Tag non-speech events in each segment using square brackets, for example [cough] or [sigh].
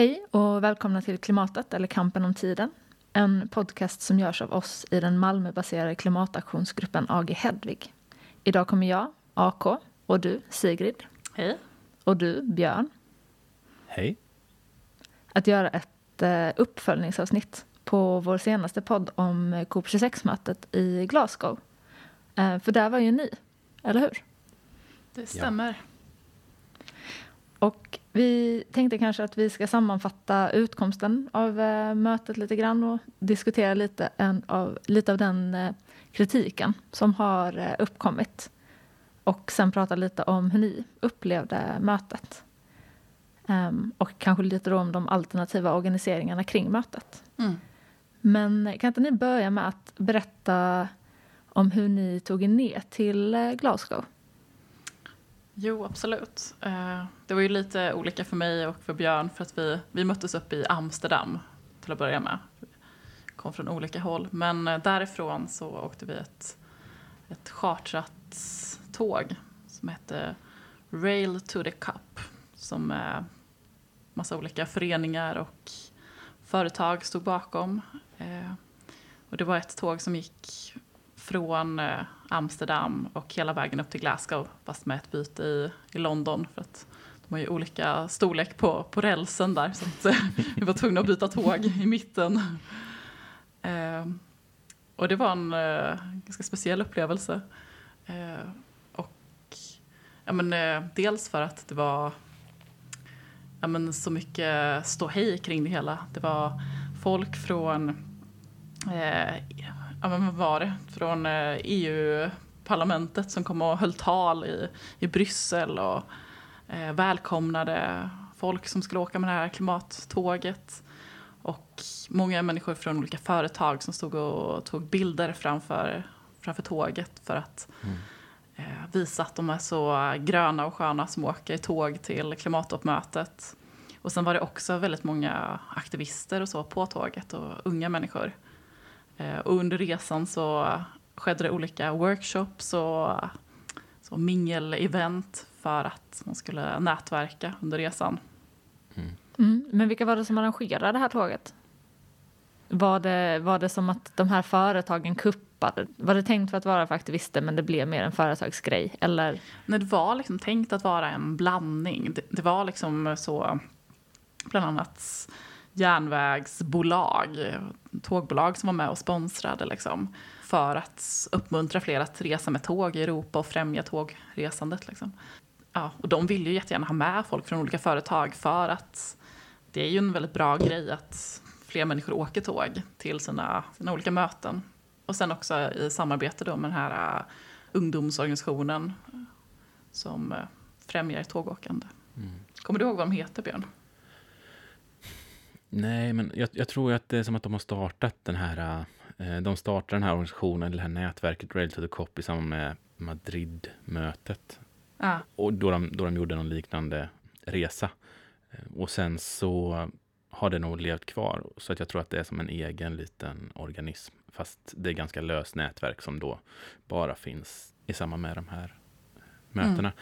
Hej och välkomna till Klimatet, eller Kampen om tiden. En podcast som görs av oss i den Malmöbaserade klimataktionsgruppen AG Hedvig. Idag kommer jag, AK, och du, Sigrid. Hej. Och du, Björn. Hej. Att göra ett eh, uppföljningsavsnitt på vår senaste podd om COP26-mötet i Glasgow. Eh, för där var ju ni, eller hur? Det stämmer. Och vi tänkte kanske att vi ska sammanfatta utkomsten av eh, mötet lite grann och diskutera lite, en av, lite av den eh, kritiken som har eh, uppkommit. Och sen prata lite om hur ni upplevde mötet. Ehm, och kanske lite då om de alternativa organiseringarna kring mötet. Mm. Men kan inte ni börja med att berätta om hur ni tog er ner till Glasgow? Jo, absolut. Eh, det var ju lite olika för mig och för Björn för att vi, vi möttes upp i Amsterdam till att börja med. Vi kom från olika håll. Men eh, därifrån så åkte vi ett, ett chartrat tåg som hette Rail to the Cup som eh, massa olika föreningar och företag stod bakom. Och det var ett tåg som gick från eh, Amsterdam och hela vägen upp till Glasgow fast med ett byte i, i London för att de har ju olika storlek på, på rälsen där så att eh, vi var tvungna att byta tåg i mitten. Eh, och det var en eh, ganska speciell upplevelse. Eh, och ja, men, eh, dels för att det var ja, men, så mycket ståhej kring det hela. Det var folk från eh, ja, men vad var det? Från eh, EU-parlamentet som kom och höll tal i, i Bryssel och eh, välkomnade folk som skulle åka med det här klimattåget. Och många människor från olika företag som stod och tog bilder framför, framför tåget för att eh, visa att de är så gröna och sköna som åker tåg till klimattoppmötet. Och sen var det också väldigt många aktivister och så på tåget och unga människor. Eh, Och under resan så skedde det olika workshops och så mingel-event för att man skulle nätverka under resan. Mm. Men vilka var det som arrangerade det här tåget? Var det, var det som att de här företagen kuppade? Var det tänkt för att vara för aktivister men det blev mer en företagsgrej? Eller? Nej, det var liksom tänkt att vara en blandning. Det, det var liksom så, bland annat järnvägsbolag, tågbolag som var med och sponsrade liksom, för att uppmuntra fler att resa med tåg i Europa och främja tågresandet. Liksom. Ja, och de vill ju jättegärna ha med folk från olika företag för att det är ju en väldigt bra grej att fler människor åker tåg till sina, sina olika möten. Och sen också i samarbete då med den här uh, ungdomsorganisationen som uh, främjar tågåkande. Kommer du ihåg vad de heter, Björn? Nej, men jag, jag tror att det är som att de har startat den här, eh, de startar den här organisationen, eller det här nätverket Rail to the COP i samband med Madrid-mötet. Ja. Och då de, då de gjorde någon liknande resa. Eh, Och sen så har det nog levt kvar. Så att jag tror att det är som en egen liten organism. Fast det är ganska löst nätverk som då bara finns i samband med de här mötena.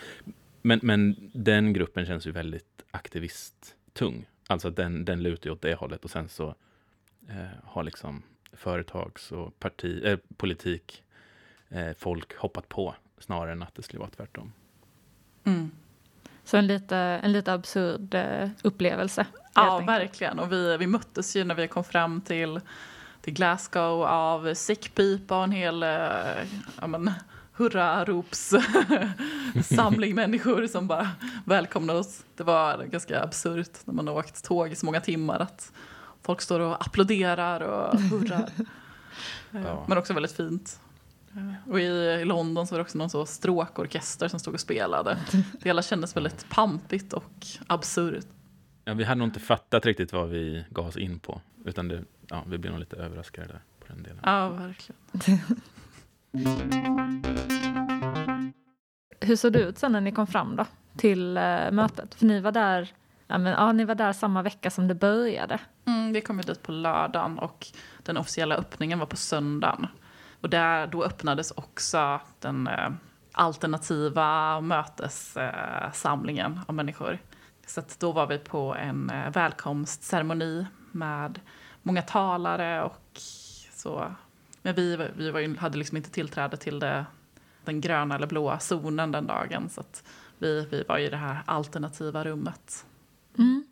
Men, men den gruppen känns ju väldigt aktivisttung. Alltså den, den lutar ju åt det hållet. Och sen så eh, har liksom företags och parti, eh, politik eh, folk hoppat på snarare än att det skulle vara tvärtom. Mm. Så en lite, en lite absurd eh, upplevelse. Ja, enkelt. verkligen. Och vi, vi möttes ju när vi kom fram till, till Glasgow av sickpipa och en hel eh, ja, men, hurrarops [laughs] samling människor som bara välkomnade oss. Det var ganska absurt när man har åkt tåg i så många timmar att folk står och applåderar och hurrar. [laughs] Eh, Ja. Men också väldigt fint. Eh, Och i, i London så var det också någon så stråkorkester som stod och spelade. Det hela kändes väldigt pampigt och absurt. Ja, vi hade nog inte fattat riktigt vad vi gav oss in på. Utan det, ja, vi blev nog lite överraskade där på den delen. Ja, verkligen. [laughs] Hur såg det ut sen när ni kom fram då till eh, mötet? För ni var där, ja, men, ja, ni var där samma vecka som det började. Mm, vi kom ju dit på lördagen och den officiella öppningen var på söndagen. Och där, då öppnades också den eh, alternativa mötessamlingen eh, av människor. Så att då var vi på en eh, välkomstceremoni med många talare och så. Men vi, vi var ju, hade liksom inte tillträde till det, den gröna eller blåa zonen den dagen. Så att vi, vi var i det här alternativa rummet. Mm.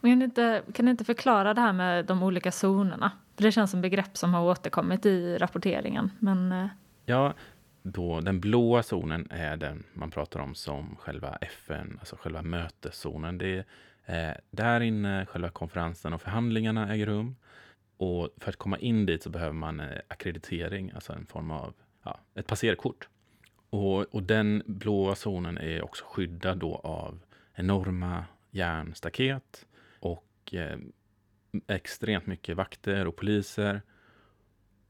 Men kan, du inte, kan du inte förklara det här med de olika zonerna? För det känns som begrepp som har återkommit i rapporteringen. Men... eh, Ja, då, den blåa zonen är den man pratar om som själva FN, alltså själva möteszonen. Det är eh, där inne själva konferensen och förhandlingarna äger rum. Och för att komma in dit så behöver man eh, akkreditering, alltså en form av ja, ett passerkort. Och, och den blåa zonen är också skyddad då av enorma järnstaket och eh, extremt mycket vakter och poliser.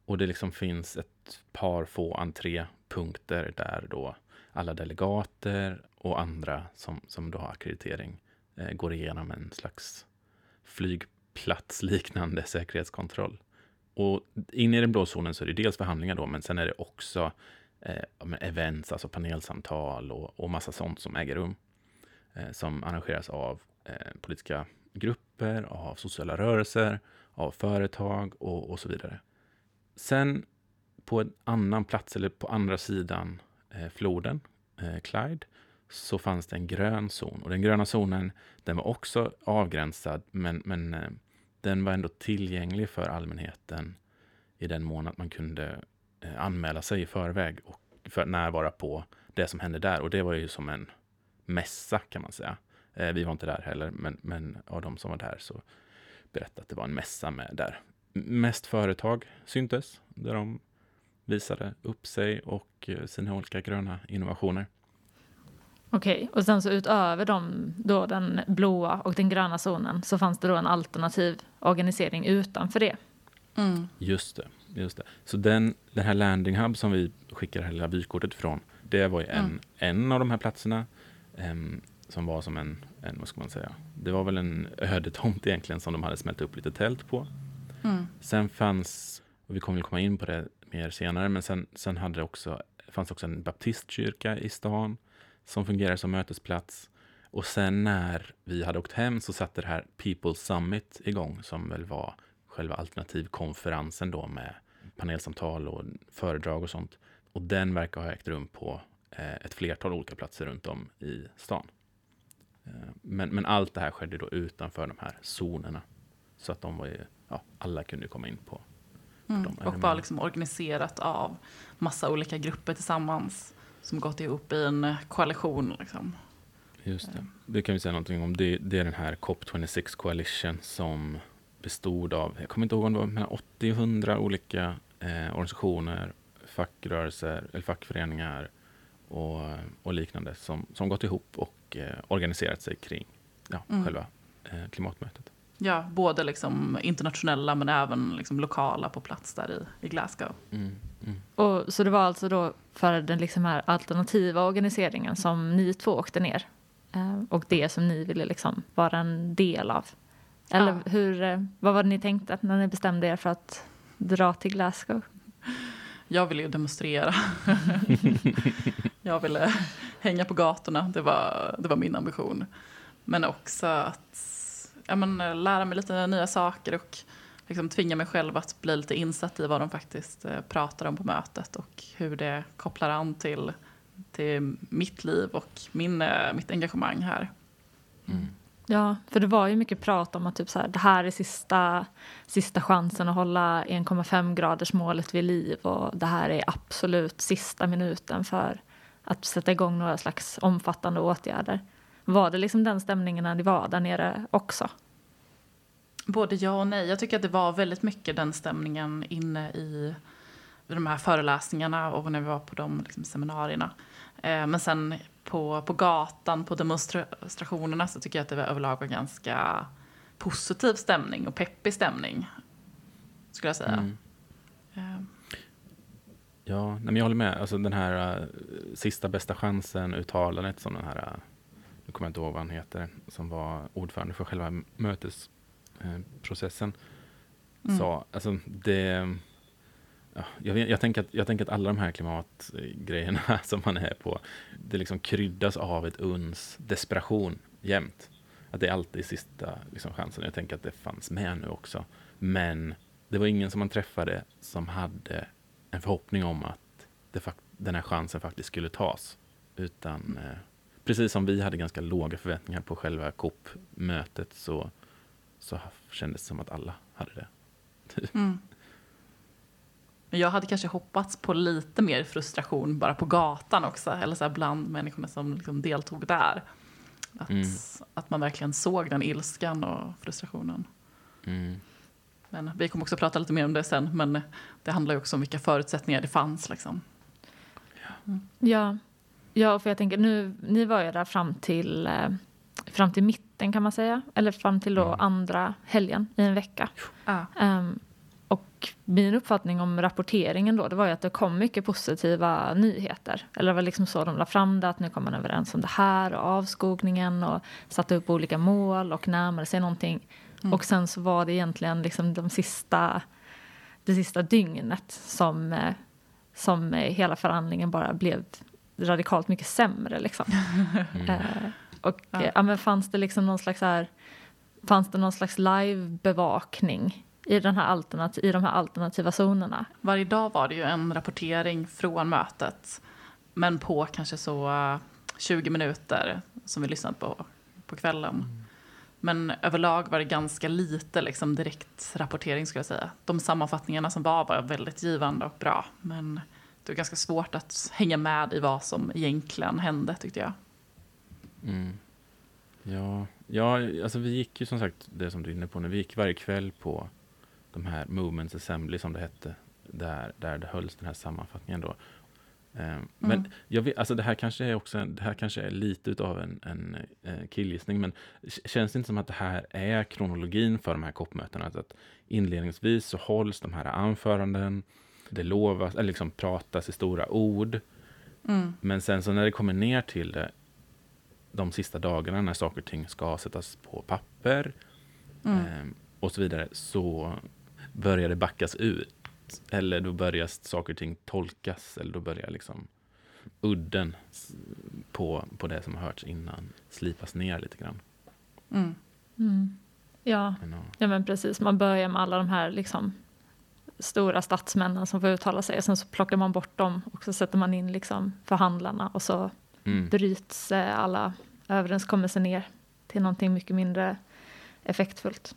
Och det liksom finns ett par få entrépunkter där då alla delegater och andra som, som då har akkreditering eh, går igenom en slags platsliknande säkerhetskontroll. Och inne i den blå zonen så är det dels förhandlingar då, men sen är det också eh, events, alltså panelsamtal och, och massa sånt som äger rum. Eh, som arrangeras av eh, politiska grupper, av sociala rörelser, av företag och, och så vidare. Sen på en annan plats, eller på andra sidan eh, floden, eh, Clyde, så fanns det en grön zon. Och den gröna zonen, den var också avgränsad, men, men eh, den var ändå tillgänglig för allmänheten i den mån att man kunde eh, anmäla sig i förväg och för att närvara på det som hände där. Och det var ju som en mässa kan man säga. Eh, vi var inte där heller, men, men av de som var där så berättade att det var en mässa med där mest företag syntes, där de visade upp sig och eh, sina olika gröna innovationer. Okej, och sen så utöver dem, då den blåa och den gröna zonen så fanns det då en alternativ organisering utanför det. Mm. Just det. Just det. Så den, den här landing hub som vi skickar hela vykortet från, det var ju en, Mm. en av de här platserna em, som var som en, en, vad ska man säga, det var väl en ödetomt egentligen som de hade smält upp lite tält på. Mm. Sen fanns, och vi kommer väl komma in på det mer senare, men sen, sen hade det också, fanns också en baptistkyrka i stan som fungerar som mötesplats. Och sen när vi hade åkt hem så satte det här People Summit igång som väl var själva alternativkonferensen då med panelsamtal och föredrag och sånt. Och den verkar ha ägt rum på eh, ett flertal olika platser runt om i stan. Eh, men, men allt det här skedde då utanför de här zonerna. Så att de var ju, ja, alla kunde komma in på. Mm. De Och var liksom organiserat av massa olika grupper tillsammans som gått ihop i en koalition. Liksom. Just det. Det kan vi säga någonting om. Det, det är den här COP26 Coalition som bestod av, jag kommer inte ihåg om det var mellan 80 och 100 olika eh, organisationer, fackrörelser eller fackföreningar och, och liknande som, som gått ihop och eh, organiserat sig kring ja, Mm. själva eh, klimatmötet. Ja, både liksom internationella men även liksom lokala på plats där i, i Glasgow. Mm, mm. Och, så det var alltså då för den liksom här alternativa organiseringen som ni två åkte ner. Eh, och det som ni ville liksom vara en del av. Eller Ja. hur, eh, vad var det ni tänkte när ni bestämde er för att dra till Glasgow? Jag ville ju demonstrera. [laughs] jag ville hänga på gatorna, det var, det var min ambition. Men också att ja, men, eh, lära mig lite nya saker och liksom tvinga mig själv att bli lite insatt i vad de faktiskt eh, pratar om på mötet och hur det kopplar an till, till mitt liv och min, eh, mitt engagemang här. Mm. Ja, för det var ju mycket prat om att typ så här, det här är sista, sista chansen att hålla 1,5 graders målet vid liv och det här är absolut sista minuten för att sätta igång några slags omfattande åtgärder. Var det liksom den stämningen när ni var där nere också? Både ja och nej. Jag tycker att det var väldigt mycket den stämningen inne i de här föreläsningarna och när vi var på de liksom, seminarierna. Eh, men sen på, på gatan, på demonstrationerna så tycker jag att det var överlag var ganska positiv stämning och peppig stämning. Skulle jag säga. Mm. Eh, Ja, nej, men jag håller med. Alltså den här uh, sista bästa chansen-uttalandet som den här, uh, nu kommer jag inte ihåg vad han heter, som var ordförande för själva mötesprocessen, Mm. sa, alltså det, ja, jag, jag, tänker att, jag tänker att alla de här klimatgrejerna [laughs] som man är på, det liksom kryddas av ett uns desperation jämt. Att det är alltid sista liksom, chansen. Jag tänker att det fanns med nu också. Men det var ingen som man träffade som hade en förhoppning om att det, den här chansen faktiskt skulle tas. Utan eh, precis som vi hade ganska låga förväntningar på själva COP-mötet så, så kändes det som att alla hade det. Mm. [laughs] Jag hade kanske hoppats på lite mer frustration bara på gatan också, eller så bland människorna som liksom deltog där. Att, mm. att man verkligen såg den ilskan och frustrationen. Mm. Men vi kommer också prata lite mer om det sen, men det handlar ju också om vilka förutsättningar det fanns. Liksom. Mm. Ja. ja, för jag tänker nu, ni var ju där fram till, eh, fram till mitten kan man säga, eller fram till då mm. andra helgen i en vecka. Ja. Um, och min uppfattning om rapporteringen då, det var ju att det kom mycket positiva nyheter. Eller det var liksom så de la fram det, att nu kom man överens om det här och avskogningen och satte upp olika mål och närmade sig någonting. Mm. Och sen så var det egentligen liksom de sista, det sista dygnet som, eh, som hela förhandlingen bara blev radikalt mycket sämre. Liksom. [laughs] Mm. Eh, och ja. ja. men fanns det liksom någon slags här, fanns det någon slags livebevakning i, den här alternativ, i de här alternativa zonerna. Varje dag var det ju en rapportering från mötet, men på kanske så 20 minuter som vi lyssnade på på kvällen. Mm. Men överlag var det ganska lite liksom, direkt rapportering skulle jag säga. De sammanfattningarna som var var väldigt givande och bra, men det var ganska svårt att hänga med i vad som egentligen hände tyckte jag. Mm. Ja, ja, alltså vi gick ju som sagt, det som du är inne på nu, vi gick varje kväll på de här Movements Assembly som det hette, där, där det hölls den här sammanfattningen då. Men mm. jag vet, alltså det här kanske är också det här kanske är lite utav en, en uh, killgissning, men känns det inte som att det här är kronologin för de här COP-mötena? Att, att inledningsvis så hålls de här anföranden, det lovas, eller liksom pratas i stora ord. Mm. Men sen så när det kommer ner till det, de sista dagarna när saker och ting ska sättas på papper mm. um, och så vidare, så börjar det backas ut. Eller då börjar saker och ting tolkas. Eller då börjar liksom udden på, på det som har hörts innan slipas ner lite grann. Mm. Mm. Ja. ja, men precis. Man börjar med alla de här liksom, stora statsmännen som får uttala sig. Och sen så plockar man bort dem och så sätter man in liksom, förhandlarna. Och så mm. bryts eh, alla överenskommelser ner till någonting mycket mindre effektfullt.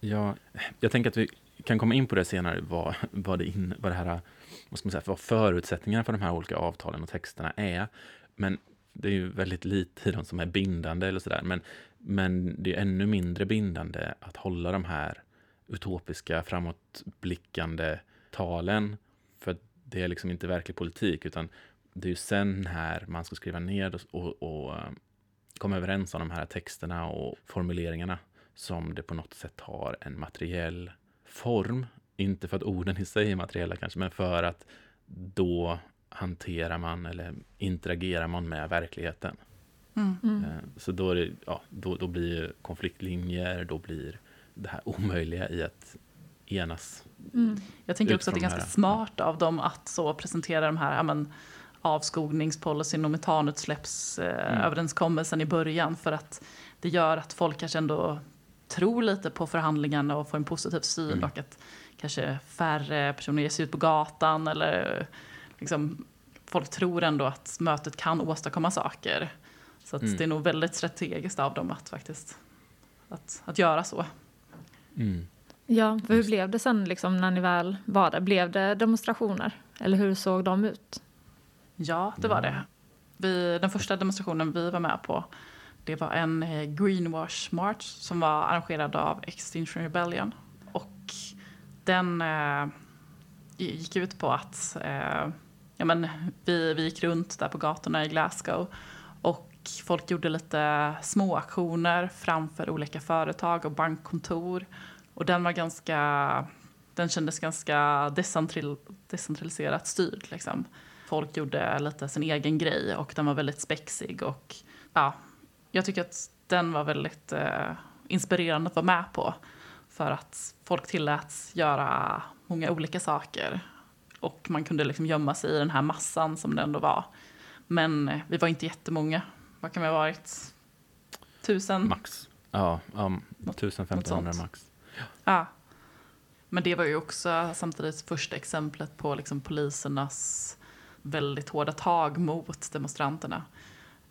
Ja, jag tänker att vi kan komma in på det senare, vad, vad, det, in, vad det här, vad ska man säga, vad förutsättningarna för de här olika avtalen och texterna är. Men det är ju väldigt lite i dem som är bindande eller sådär. Men, men det är ännu mindre bindande att hålla de här utopiska, framåtblickande talen. För det är liksom inte verklig politik, utan det är ju sen när man ska skriva ner och, och, och komma överens om de här texterna och formuleringarna som det på något sätt har en materiell form. Inte för att orden i sig är materiella kanske, men för att då hanterar man eller interagerar man med verkligheten. Mm. Mm. Eh, så då, det, ja, då, då blir konfliktlinjer, då blir det här omöjliga i att enas. Mm. Jag tänker också att det är ganska här, smart av dem att så presentera de här ja, avskogningspolicyn och metanutsläppsöverenskommelsen eh, mm. i början för att det gör att folk kanske ändå tror lite på förhandlingarna och får en positiv syn mm. och att kanske färre personer ger sig ut på gatan eller liksom, folk tror ändå att mötet kan åstadkomma saker. Så att mm. det är nog väldigt strategiskt av dem att faktiskt att, att göra så. Mm. Ja, för hur blev det sen liksom, när ni väl var där? Blev det demonstrationer? Eller hur såg de ut? Ja, det var det. Vi, den första demonstrationen vi var med på det var en eh, greenwash march som var arrangerad av Extinction Rebellion. Och den eh, gick ut på att eh, ja, men vi, vi gick runt där på gatorna i Glasgow och folk gjorde lite små aktioner framför olika företag och bankkontor. Och den var ganska, den kändes ganska decentraliserat styrd. Liksom. Folk gjorde lite sin egen grej och den var väldigt spexig och ja, jag tycker att den var väldigt eh, inspirerande att vara med på. För att folk tilläts göra många olika saker. Och man kunde liksom gömma sig i den här massan som det ändå var. Men vi var inte jättemånga. Vad kan vi ha varit? tusen. Max. Ja, um, Något 1500 sånt. max. Ja. Men det var ju också samtidigt första exemplet på liksom polisernas väldigt hårda tag mot demonstranterna.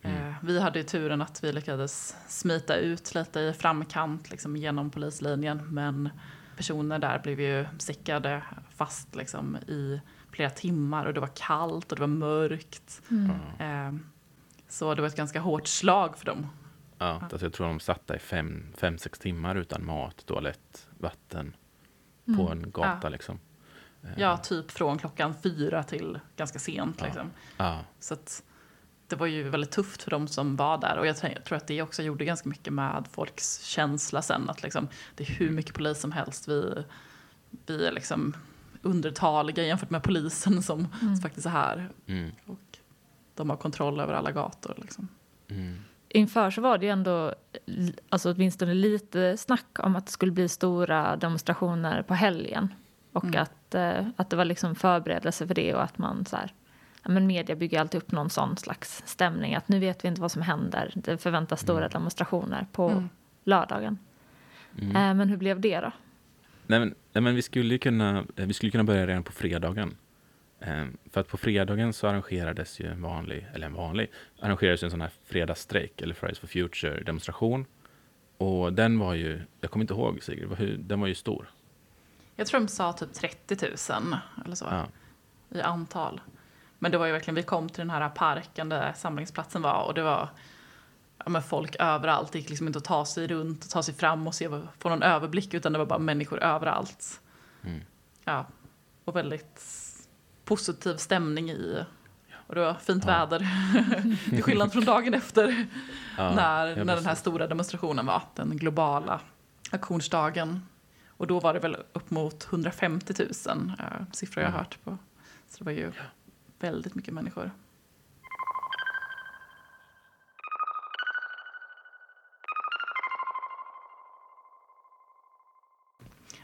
Mm. Eh, vi hade ju turen att vi lyckades smita ut lite i framkant liksom, genom polislinjen men personer där blev ju sickade fast liksom, i flera timmar och det var kallt och det var mörkt. Mm. Eh, så det var ett ganska hårt slag för dem. Ja, alltså jag tror de satt där i fem, fem, sex timmar utan mat, toalett, vatten på Mm. en gata Ja. liksom. Eh, Ja, typ från klockan fyra till ganska sent. Ja. Liksom. ja, Så att det var ju väldigt tufft för de som var där. Och jag tror- jag tror att det också gjorde ganska mycket med folks känsla sen. Att liksom, det är hur mycket polis som helst. Vi, vi är liksom undertaliga jämfört med polisen som, Mm. som faktiskt är här. mm, Och de har kontroll över alla gator. Liksom. mm, Inför så var det ju ändå alltså åtminstone lite snack om att det skulle bli stora demonstrationer på helgen. Och Mm. Att, eh, att det var liksom förberedelse för det och att man så här, ja, men media bygger alltid upp någon sån slags stämning att nu vet vi inte vad som händer. Det förväntas stora Mm. demonstrationer på Mm. lördagen. mm. Eh, men hur blev det då? Nej, men, nej, men vi skulle ju kunna, eh, vi skulle kunna börja redan på fredagen. För att på fredagen så arrangerades ju en vanlig, eller en vanlig, arrangerades en sån här fredagsstrejk, eller Fridays for Future demonstration. Och den var ju, jag kommer inte ihåg Sigrid, den var ju stor. Jag tror de sa typ 30 000 eller så Ja. i antal. Men det var ju verkligen, vi kom till den här parken där samlingsplatsen var och det var ja, men folk överallt. Det gick liksom inte att ta sig runt, och ta sig fram och se, få någon överblick utan det var bara människor överallt. Mm. Ja, och väldigt positiv stämning i. Och det var fint Ja. väder. [laughs] Till skillnad från dagen efter Ja, när, när den här stora demonstrationen var. Den globala aktionsdagen. Och då var det väl upp mot 150 000 eh, siffror jag Mm. hört på. Så det var ju väldigt mycket människor.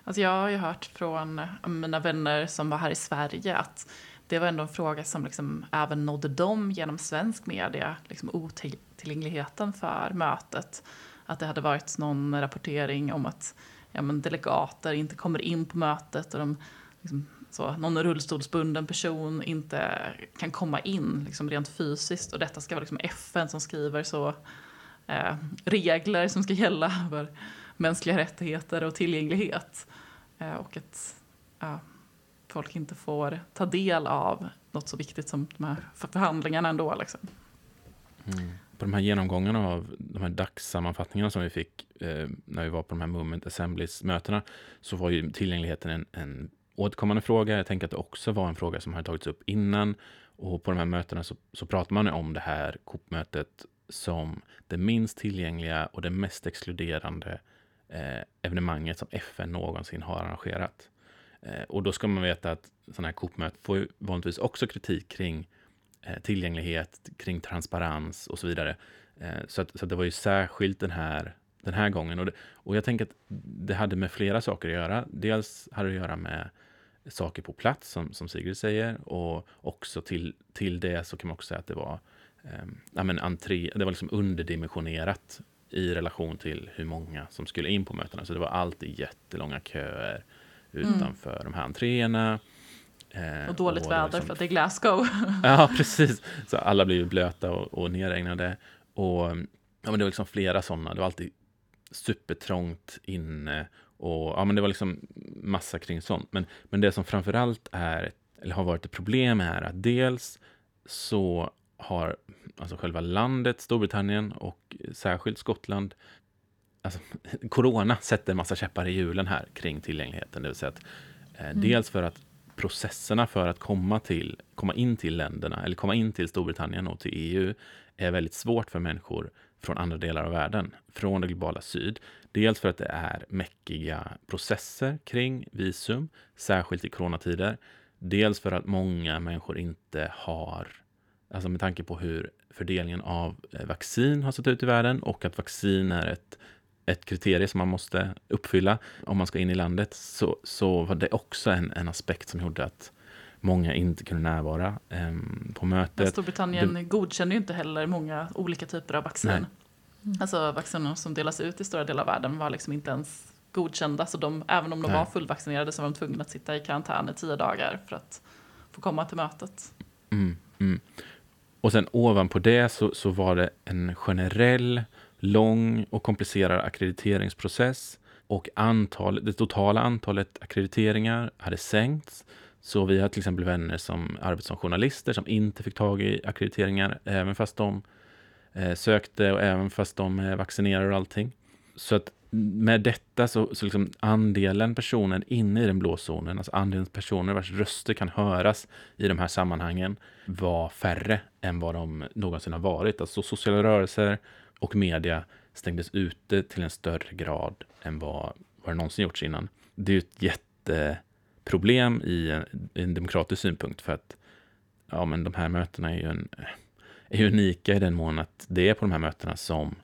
Alltså jag har ju hört från eh, mina vänner som var här i Sverige att det var ändå en fråga som liksom även nådde dem genom svensk media, liksom otillgängligheten för mötet. Att det hade varit någon rapportering om att ja, men delegater inte kommer in på mötet och de, liksom, så, någon rullstolsbunden person inte kan komma in liksom, rent fysiskt. Och detta ska vara liksom FN som skriver så eh, regler som ska gälla för mänskliga rättigheter och tillgänglighet. Eh, och att ja, folk inte får ta del av något så viktigt som de här förhandlingarna ändå. Liksom. Mm. På de här genomgångarna av de här dagssammanfattningarna som vi fick eh, när vi var på de här Movement Assemblies-mötena så var ju tillgängligheten en, en återkommande fråga. Jag tänker att det också var en fråga som hade tagits upp innan. Och på de här mötena så, så pratar man om det här COP-mötet, som det minst tillgängliga och det mest exkluderande eh, evenemanget som FN någonsin har arrangerat. Eh, och då ska man veta att sådana här COP-möten får ju vanligtvis också kritik kring eh, tillgänglighet, kring transparens och så vidare. Eh, så, att, så att det var ju särskilt den här, den här gången. Och, det, och jag tänker att det hade med flera saker att göra. Dels hade det att göra med saker på plats, som, som Sigrid säger. Och också till, till det så kan man också säga att det var, eh, ja, men entré, det var liksom underdimensionerat i relation till hur många som skulle in på mötena. Så det var alltid jättelånga köer utanför de här entréerna. Eh, Och dåligt var väder liksom- för att det är Glasgow. [laughs] [laughs] Ja, precis. Så alla blev blöta och, och nerregnade. Och ja, men det var liksom flera sådana. Det var alltid supertrångt inne. Och ja, men det var liksom massa kring sånt. Men, men det som framförallt är, eller har varit ett problem är att dels så har alltså själva landet Storbritannien och särskilt Skottland Alltså, [laughs] corona sätter en massa käppar i hjulen här kring tillgängligheten. Det vill säga att eh, dels för att processerna för att komma, till, komma in till länderna, eller komma in till Storbritannien och till EU, är väldigt svårt för människor från andra delar av världen, från det globala syd. Dels för att det är mäckiga processer kring visum, särskilt i coronatider. Dels för att många människor inte har, alltså med tanke på hur fördelningen av eh, vaccin har sett ut i världen och att vaccin är ett ett kriterie som man måste uppfylla om man ska in i landet, så, så var det också en, en aspekt som gjorde att många inte kunde närvara em, på Men mötet. Storbritannien godkänner ju inte heller många olika typer av vaccin. Nej. Mm. Alltså vacciner som delas ut i stora delar av världen var liksom inte ens godkända. Så de, även om de Nej. var fullvaccinerade så var de tvungna att sitta i karantän i tio dagar för att få komma till mötet. Mm, mm. Och sen ovanpå det så, så var det en generell, lång och komplicerad ackrediteringsprocess och antal, det totala antalet akkrediteringar hade sänkts. Så vi har till exempel vänner som arbetar som journalister som inte fick tag i akkrediteringar, även fast de eh, sökte och även fast de eh, är vaccinerade och allting. Så att med detta så, så liksom andelen personer inne i den blå zonen, alltså andelen personer vars röster kan höras i de här sammanhangen, var färre än vad de någonsin har varit. Alltså sociala rörelser och media stängdes ute till en större grad än vad, vad det någonsin gjorts innan. Det är ju ett jätteproblem i en, i en demokratisk synpunkt för att ja, men de här mötena är ju, en, är unika i den mån att det är på de här mötena som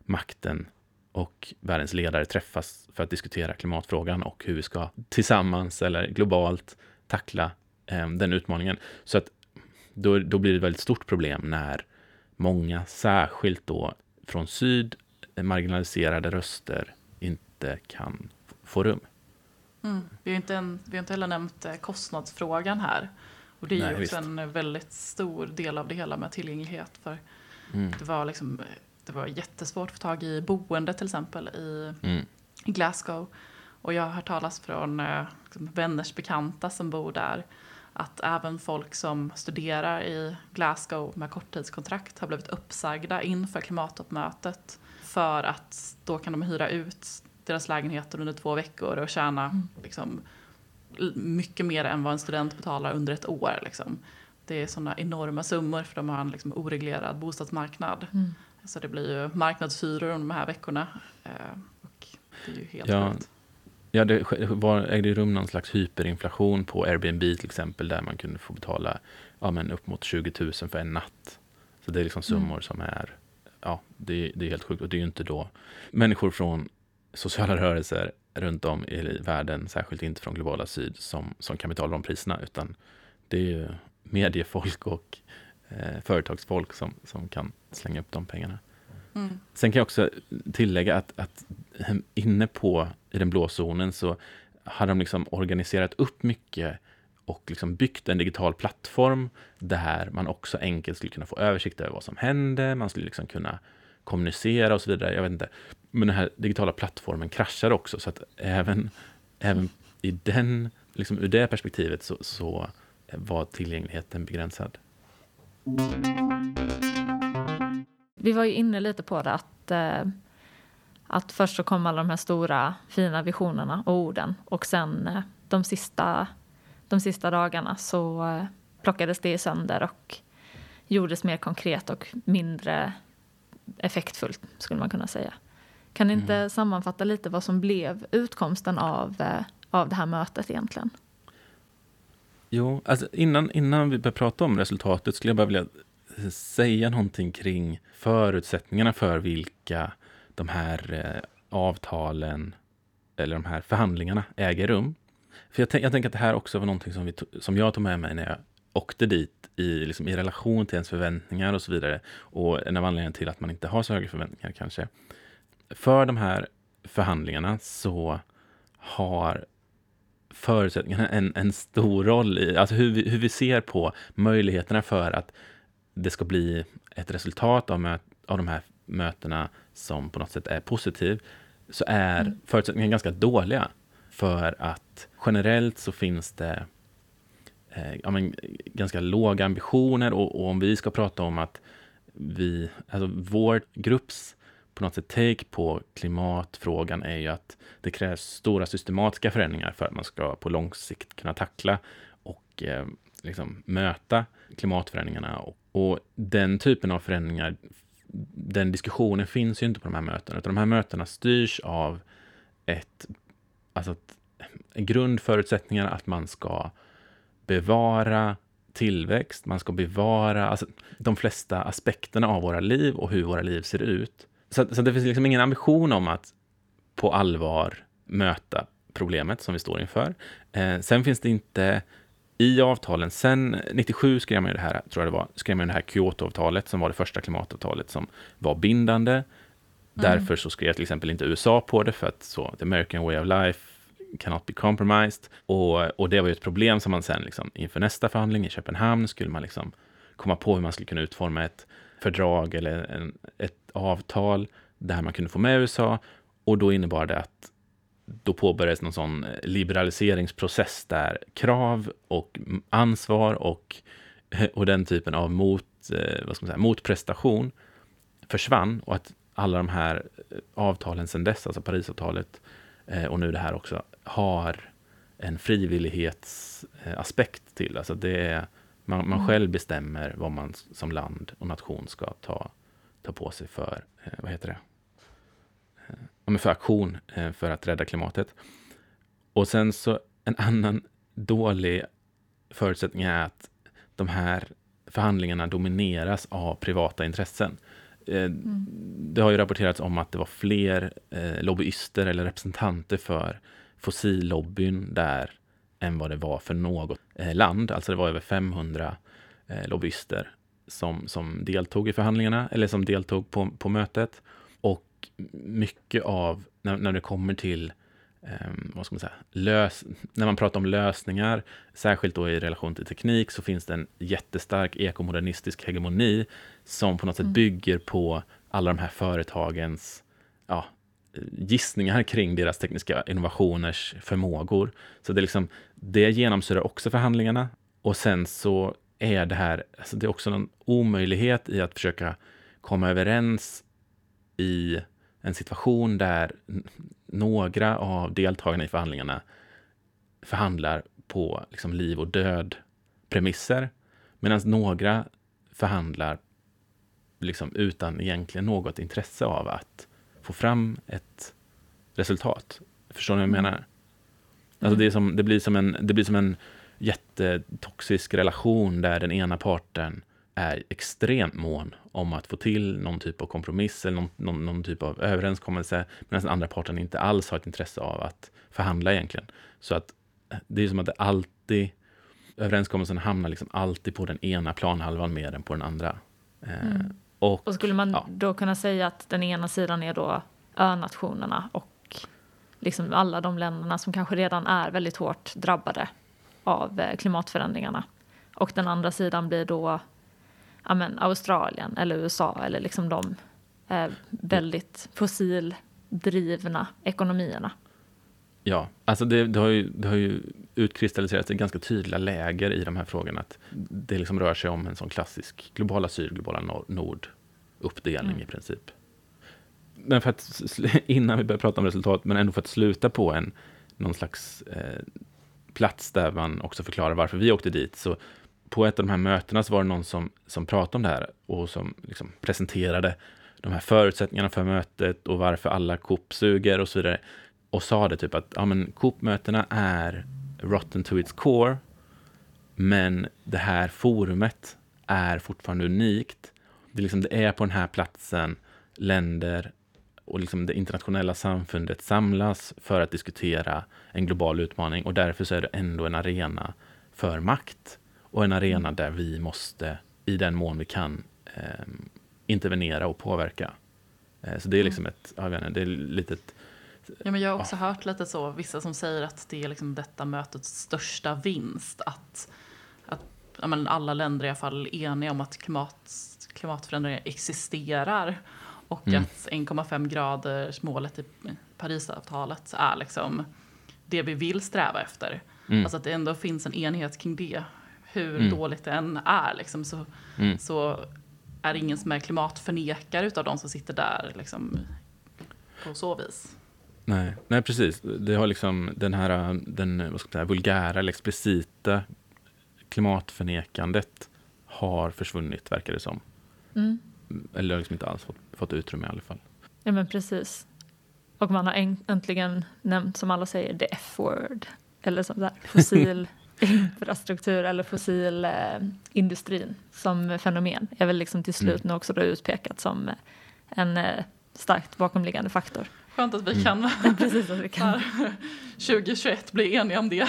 makten och världens ledare träffas för att diskutera klimatfrågan och hur vi ska tillsammans eller globalt tackla eh, den utmaningen. Så att då, då blir det ett väldigt stort problem när många, särskilt då från syd, marginaliserade röster inte kan få rum. Mm. Vi, har inte en, vi har inte heller nämnt eh, kostnadsfrågan här. Och det är Nej, ju också visst. en väldigt stor del av det hela med tillgänglighet. För mm. det var liksom det var jättesvårt att få tag i boende till exempel i, mm. Glasgow. Och jag har hört talas från eh, liksom, vänners bekanta som bor där att även folk som studerar i Glasgow med korttidskontrakt har blivit uppsagda inför klimattoppmötet för att då kan de hyra ut deras lägenheter under två veckor och tjäna mm. liksom, mycket mer än vad en student betalar under ett år. Liksom. Det är sådana enorma summor för de har en liksom, oreglerad bostadsmarknad. Mm. Så det blir ju marknadshyror de här veckorna. Eh, och det är ju helt ja. Sjukt. Ja, det var, ägde rum någon slags hyperinflation på Airbnb till exempel, där man kunde få betala ja, men upp mot 20 000 för en natt. Så det är liksom summor mm. som är, ja, det, det är helt sjukt. Och det är ju inte då människor från sociala rörelser runt om i världen, särskilt inte från globala syd, som, som kan betala de priserna, utan det är ju mediefolk och eh, företagsfolk som, som kan slänga upp de pengarna. Mm. Sen kan jag också tillägga att, att inne på i den blå zonen så hade de liksom organiserat upp mycket och liksom byggt en digital plattform där man också enkelt skulle kunna få översikt över vad som händer. Man skulle liksom kunna kommunicera och så vidare. Jag vet inte. Men den här digitala plattformen kraschar också så att även, även i den, liksom ur det perspektivet så, så var tillgängligheten begränsad. Vi var ju inne lite på det att, eh, att först så kom alla de här stora fina visionerna och orden och sen eh, de, sista, de sista dagarna så eh, plockades det sönder och gjordes mer konkret och mindre effektfullt skulle man kunna säga. Kan ni inte mm. sammanfatta lite vad som blev utkomsten av, av det här mötet egentligen? Jo, alltså innan, innan vi börjar prata om resultatet skulle jag bara vilja säga någonting kring förutsättningarna för vilka de här eh, avtalen eller de här förhandlingarna äger rum. För jag, jag tänker att det här också var någonting som, vi som jag tog med mig när jag åkte dit i, liksom, i relation till ens förväntningar och så vidare. Och en av anledningarna till att man inte har så höga förväntningar kanske. För de här förhandlingarna så har förutsättningarna en, en stor roll i alltså hur, vi, hur vi ser på möjligheterna för att det ska bli ett resultat av, möt, av de här mötena som på något sätt är positiv, så är mm. förutsättningarna ganska dåliga. För att generellt så finns det eh, ja, men, ganska låga ambitioner och, och, om vi ska prata om att vi, alltså vår grupps på något sätt take på klimatfrågan är ju att det krävs stora systematiska förändringar för att man ska på lång sikt kunna tackla och eh, liksom möta klimatförändringarna. Och, och, den typen av förändringar, den diskussionen finns ju inte på de här mötena, utan de här mötena styrs av ett, alltså ett, grundförutsättningar att man ska bevara tillväxt, man ska bevara alltså, de flesta aspekterna av våra liv och hur våra liv ser ut. Så, så det finns liksom ingen ambition om att på allvar möta problemet som vi står inför. Eh, sen finns det inte i avtalen, sen 97 skrev man ju det här, tror jag det var, skrev man det här Kyotoavtalet som var det första klimatavtalet som var bindande. Därför så skrev till exempel inte USA på det, för att så, the American way of life cannot be compromised. Och, och det var ju ett problem som man sen liksom, inför nästa förhandling i Köpenhamn skulle man liksom komma på hur man skulle kunna utforma ett fördrag eller en, ett avtal där man kunde få med USA. Och då innebar det att då påbörjades någon sån liberaliseringsprocess där krav och ansvar och, [laughs] och den typen av mot, eh, vad ska man säga, motprestation försvann och att alla de här avtalen sedan dess, alltså Parisavtalet eh, och nu det här också, har en frivillighetsaspekt till. Alltså det är, man, man mm. själv bestämmer vad man som land och nation ska ta, ta på sig för, eh, vad heter det? För aktion eh, för att rädda klimatet. Och sen så en annan dålig förutsättning är att de här förhandlingarna domineras av privata intressen. Eh, mm. Det har ju rapporterats om att det var fler eh, lobbyister eller representanter för fossillobbyn där än vad det var för något land. Alltså det var över 500 lobbyister som, som deltog i förhandlingarna eller som deltog på, på mötet mycket av, när, när det kommer till Um, vad ska man säga, lös, när man pratar om lösningar, särskilt då i relation till teknik, så finns det en jättestark ekomodernistisk hegemoni som på något sätt mm. bygger på alla de här företagens ja, gissningar kring deras tekniska innovationers förmågor. Så det, är liksom, det genomsyrar också förhandlingarna. Och sen så är det här, alltså det är också en omöjlighet i att försöka komma överens i en situation där några av deltagarna i förhandlingarna förhandlar på liksom liv och död premisser, medan några förhandlar liksom utan egentligen något intresse av att få fram ett resultat. Förstår ni vad jag mm. menar? Alltså det, som, det, blir som en, det blir som en jättetoxisk relation där den ena parten är extremt mån om att få till någon typ av kompromiss eller någon, någon, någon, typ av överenskommelse, medan den andra parten inte alls har ett intresse av att förhandla egentligen. Så att det är som att det alltid, överenskommelsen hamnar liksom alltid på den ena planhalvan mer än på den andra. Eh, mm. Och, och, skulle man ja. då kunna säga att den ena sidan är då önationerna och liksom alla de länderna som kanske redan är väldigt hårt drabbade av eh, klimatförändringarna. Och den andra sidan blir då ja, men, Australien eller USA eller liksom de eh, väldigt fossildrivna ekonomierna. Ja, alltså det, det, har ju, det har ju utkristalliserats ganska tydliga läger i de här frågorna. Att det liksom rör sig om en sån klassisk globala syd, globala nord uppdelning mm. i princip. Men för att, [laughs] innan vi börjar prata om resultat, men ändå för att sluta på en någon slags eh, plats där man också förklarar varför vi åkte dit, så på ett av de här mötena så var det någon som, som pratade om det här och som liksom presenterade de här förutsättningarna för mötet och varför alla Coop suger och så vidare. Och sa det typ att ja, men Coop-mötena är rotten to its core, men det här forumet är fortfarande unikt. Det, liksom, det är på den här platsen länder och liksom det internationella samfundet samlas för att diskutera en global utmaning och därför så är det ändå en arena för makt och en arena där vi måste, i den mån vi kan, eh, intervenera och påverka. Eh, så det är liksom ett, jag vet inte, det är lite ett, Ja, men jag har också ja. hört lite så, vissa som säger att det är liksom detta mötets största vinst. Att, att ja, men alla länder är i alla fall eniga om att klimat, klimatförändringar existerar. Och mm. att 1,5 graders målet i Parisavtalet är liksom det vi vill sträva efter. Mm. Alltså att det ändå finns en enighet kring det hur mm. dåligt det än är, liksom, så, mm. så är det ingen som är klimatförnekare utav de som sitter där liksom, på så vis. Nej, nej, precis. Det har liksom den här den, vad ska jag säga, vulgära eller explicita klimatförnekandet har försvunnit, verkar det som. Mm. Eller liksom inte alls fått, fått utrymme i alla fall. Ja, men precis. Och man har äntligen nämnt, som alla säger, the F-word. Eller sånt där, fossil [laughs] infrastruktur eller fossilindustrin som fenomen är väl liksom till slut mm. nu också då utpekat som en eh, starkt bakomliggande faktor. Skönt att vi mm. kan, ja, [laughs] precis, att vi kan. [laughs] 2021 bli eniga om det. [laughs]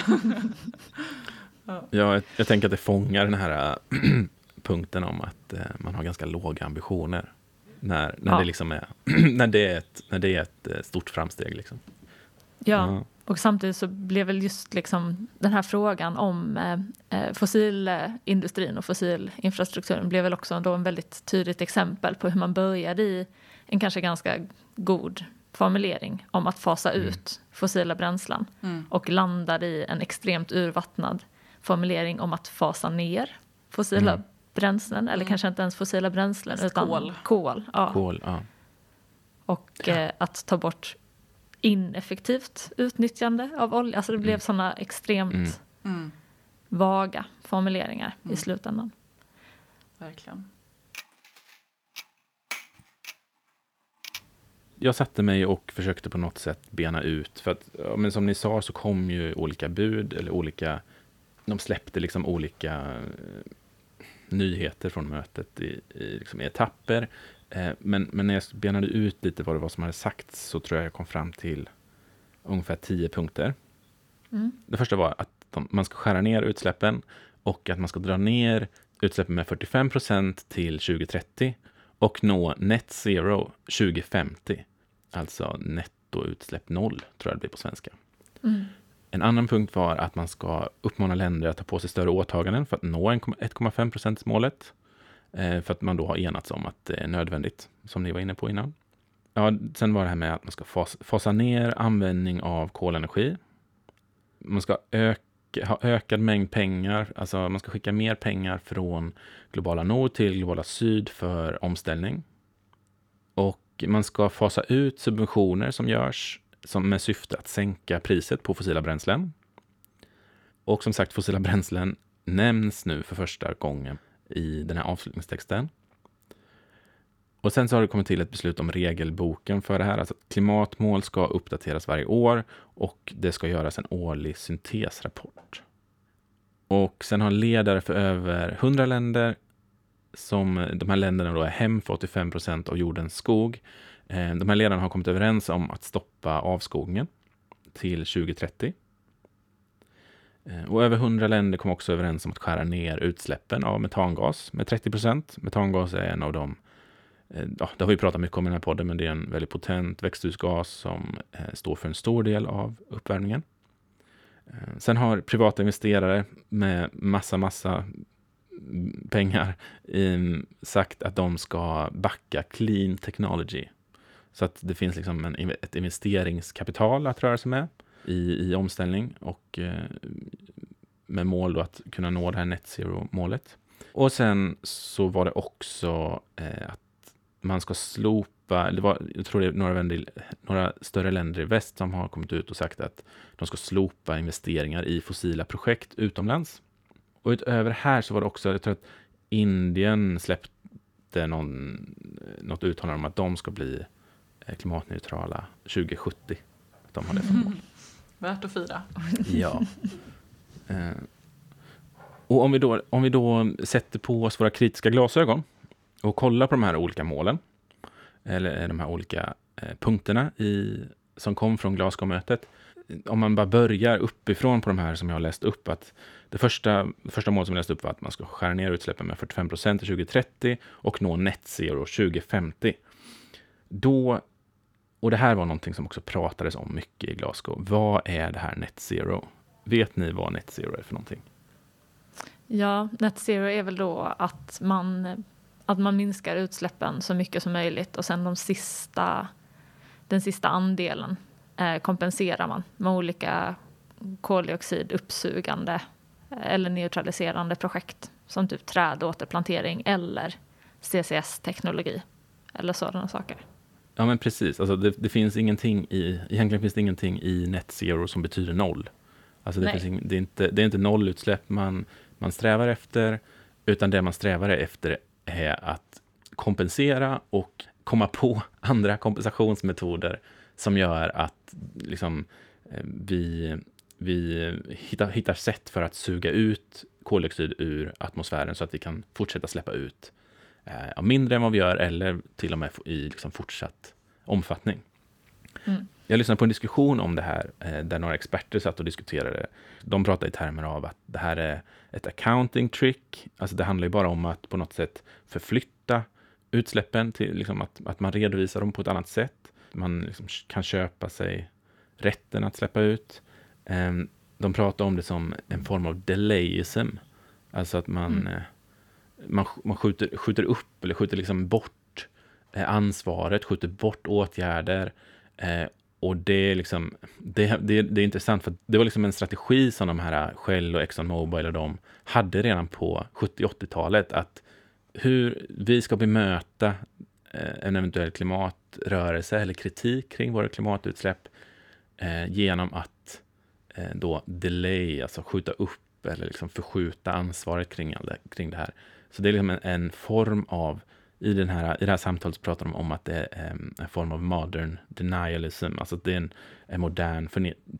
ja, jag, jag, tänker att det fångar den här [clears throat] punkten om att eh, man har ganska låga ambitioner. När, när, Ja. det, liksom är, [clears throat] när, det, är ett, när det är ett eh, stort framsteg. Liksom. Ja, och samtidigt så blev väl just liksom den här frågan om eh, eh, fossilindustrin och fossilinfrastrukturen blev väl också då en väldigt tydligt exempel på hur man började i en kanske ganska god formulering om att fasa Mm. ut fossila bränslen Mm. och landade i en extremt urvattnad formulering om att fasa ner fossila Mm. bränslen, eller Mm. kanske inte ens fossila bränslen utan kol. kol ja. Kol, ja. Och eh, att ta bort ineffektivt utnyttjande av olja. Alltså det blev Mm. sådana extremt Mm. Mm. vaga formuleringar Mm. i slutändan. Verkligen. jag satte mig och försökte på något sätt bena ut. För att, men som ni sa så kom ju olika bud, eller olika... De släppte liksom olika eh, nyheter från mötet i, i, liksom i etapper. Eh, men, men när jag benade ut lite vad det var som hade sagts så tror jag jag kom fram till ungefär tio punkter. Mm. Det första var att de, man ska skära ner utsläppen och att man ska dra ner utsläppen med 45 procent till 2030 och nå net zero 2050. Alltså nettoutsläpp noll, tror jag det blir på svenska. Mm. En annan punkt var att man ska uppmana länder att ta på sig större åtaganden för att nå 1,5 procentsmålet. Eh, för att man då har enats om att det är nödvändigt, som ni var inne på innan. Ja, sen var det här med att man ska fas, fasa ner användning av kolenergi. Man ska öka, ha ökad mängd pengar, alltså man ska skicka mer pengar från globala nord till globala syd för omställning. Och man ska fasa ut subventioner som görs som med syfte att sänka priset på fossila bränslen. Och som sagt, fossila bränslen nämns nu för första gången i den här avslutningstexten. Och sen så har det kommit till ett beslut om regelboken för det här. Alltså att klimatmål ska uppdateras varje år och det ska göras en årlig syntesrapport. Och sen har ledare för över 100 länder, som de här länderna då är hem för 85 procent av jordens skog. Eh, de här ledarna har kommit överens om att stoppa avskogningen till 2030. Eh, och över 100 länder kom också överens om att skära ner utsläppen av metangas med 30 procent. Metangas är en av de, eh, ja, det har vi pratat mycket om i den här podden, men det är en väldigt potent växthusgas som eh, står för en stor del av uppvärmningen. Sen har privata investerare med massa, massa pengar mm, sagt att de ska backa clean technology. Så att det finns liksom en, ett investeringskapital att röra sig med i, i omställning och eh, med mål då att kunna nå det här net zero-målet. Och sen så var det också eh, att man ska slopa, det var, jag tror det är några, vänder, några större länder i väst som har kommit ut och sagt att de ska slopa investeringar i fossila projekt utomlands. Och utöver här så var det också, jag tror att Indien släppte någon, eh, något uttalande om att de ska bli eh, klimatneutrala 2070. Att de har det som mål. Värt att fira. Ja. Eh, och om vi, då, om vi då sätter på oss våra kritiska glasögon och kollar på de här olika målen, eller eh, de här olika eh, punkterna i, som kom från Glasgow-mötet. Om man bara börjar uppifrån på de här som jag har läst upp, att det första, första målet som jag läste upp var att man ska skära ner utsläppen med 45 procent till 2030 och nå net zero 2050. Då, och det här var någonting som också pratades om mycket i Glasgow. Vad är det här net zero? Vet ni vad net zero är för någonting? Ja, net zero är väl då att man, att man minskar utsläppen så mycket som möjligt och sen de sista, den sista andelen eh, kompenserar man med olika koldioxiduppsugande eh, eller neutraliserande projekt som typ trädåterplantering eller CCS-teknologi eller sådana saker. Ja, men precis. Alltså det, det finns ingenting i, egentligen finns det ingenting i net zero som betyder noll. Alltså det, ing, det, är inte, det är inte nollutsläpp man, man strävar efter, utan det man strävar efter är att kompensera och komma på [laughs] andra kompensationsmetoder som gör att liksom, eh, vi, vi hittar, hittar sätt för att suga ut koldioxid ur atmosfären så att vi kan fortsätta släppa ut eh, mindre än vad vi gör eller till och med i liksom fortsatt omfattning. Mm. Jag lyssnade på en diskussion om det här eh, där några experter satt och diskuterade. De pratade i termer av att det här är ett accounting trick. Alltså det handlar ju bara om att på något sätt förflytta utsläppen, till liksom att, att man redovisar dem på ett annat sätt. Man liksom kan köpa sig rätten att släppa ut. Ehm, de pratar om det som en form av delayism, alltså att man, mm. Man, man skjuter, skjuter upp eller skjuter liksom bort eh, ansvaret, skjuter bort åtgärder. Eh, och det är, liksom, det, det, det, är intressant, för det var liksom en strategi som de här eh, Shell och Exxon Mobil och de hade redan på 70-80-talet, att hur vi ska bemöta eh, en eventuell klimatrörelse eller kritik kring våra klimatutsläpp eh, genom att eh, då delay, alltså skjuta upp eller liksom förskjuta ansvaret kring, all det, kring det här. Så det är liksom en, en form av i, den här, I det här samtalet pratar de om att det är en form av modern denialism, alltså det är en, en modern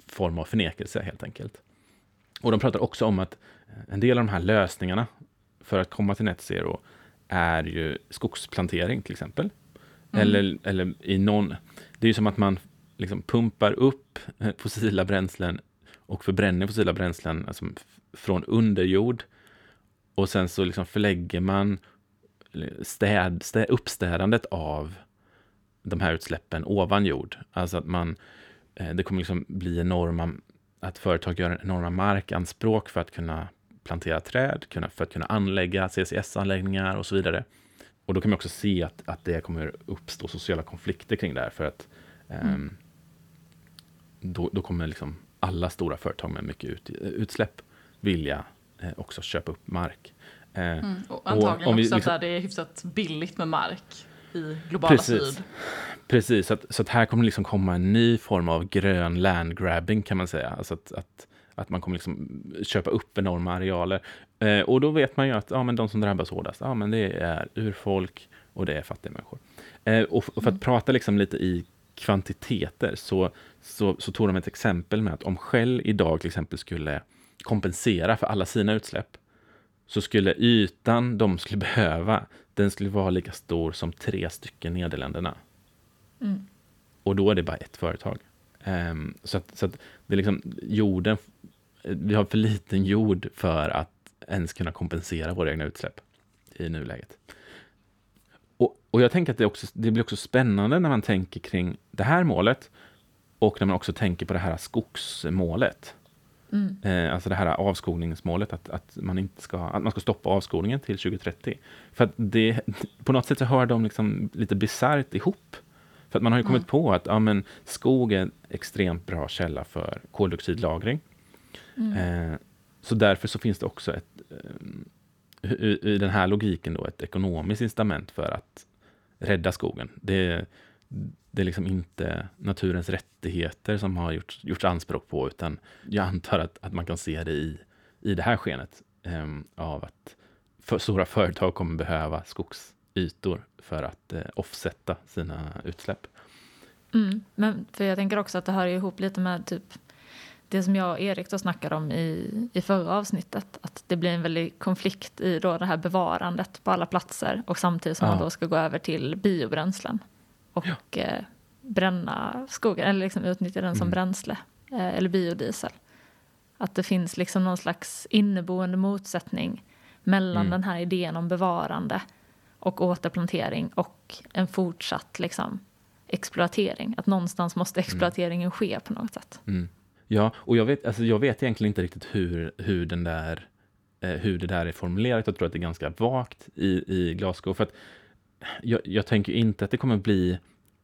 form av förnekelse helt enkelt. Och de pratar också om att en del av de här lösningarna för att komma till net zero är ju skogsplantering till exempel. Mm. Eller, eller i någon... Det är ju som att man liksom pumpar upp fossila bränslen och förbränner fossila bränslen alltså från underjord. Och sen så liksom förlägger man städ, städ, uppstädandet av de här utsläppen ovan jord. Alltså att man, eh, det kommer liksom bli enorma, att företag gör enorma markanspråk för att kunna plantera träd, för att kunna anlägga CCS-anläggningar och så vidare. Och då kan man också se att, att det kommer uppstå sociala konflikter kring det här, för att mm. um, då, då, kommer liksom alla stora företag med mycket ut, utsläpp vilja eh, också köpa upp mark. Eh, mm. Och antagligen och också liksom, att det är hyfsat billigt med mark i globala precis, syd. Precis, så att, så att här kommer det liksom komma en ny form av grön landgrabbing kan man säga. Alltså att, att, att man kommer liksom köpa upp enorma arealer. Eh, och då vet man ju att ja, men de som drabbas hårdast, ja, men det är urfolk och det är fattiga människor. Eh, och, och, för att mm. prata liksom lite i kvantiteter så, så, så tog de ett exempel med att om Shell idag till exempel skulle kompensera för alla sina utsläpp så skulle ytan de skulle behöva, den skulle vara lika stor som tre stycken Nederländerna. Mm. Och då är det bara ett företag. Um, så att, så att det är liksom jorden, vi har för liten jord för att ens kunna kompensera våra egna utsläpp i nuläget. Och, och jag tänker att det, också, det blir också spännande när man tänker kring det här målet och när man också tänker på det här skogsmålet. Mm. Eh, alltså det här avskogningsmålet, att, att, man inte ska, att man ska stoppa avskogningen till 2030. För att det, [laughs] på något sätt så hör de liksom lite bisarrt ihop. För att man har ju kommit mm. på att ja, men, skog är en extremt bra källa för koldioxidlagring. Mm. Eh, så därför så finns det också ett, eh, i, i den här logiken då, ett ekonomiskt incitament för att rädda skogen. Det, det är liksom inte naturens rättigheter som har gjort, gjorts anspråk på, utan jag antar att, att man kan se det i, i det här skenet eh, av att för, stora företag kommer behöva skogsytor för att eh, offsätta sina utsläpp. Mm, men för jag tänker också att det hör ihop lite med typ det som jag och Erik då snackade om i, i förra avsnittet, att det blir en väldig konflikt i då det här bevarandet på alla platser och samtidigt som ja. man då ska gå över till biobränslen och ja. eh, bränna skogen, eller liksom utnyttja den som mm. bränsle eh, eller biodiesel. Att det finns liksom någon slags inneboende motsättning mellan mm. den här idén om bevarande och återplantering och en fortsatt liksom, exploatering. Att någonstans måste mm. exploateringen ske på något sätt. Mm. Ja, och jag vet, alltså jag vet egentligen inte riktigt hur, hur, den där, eh, hur det där är formulerat. Jag tror att det är ganska vagt i, i Glasgow. För att jag, jag tänker inte att det kommer bli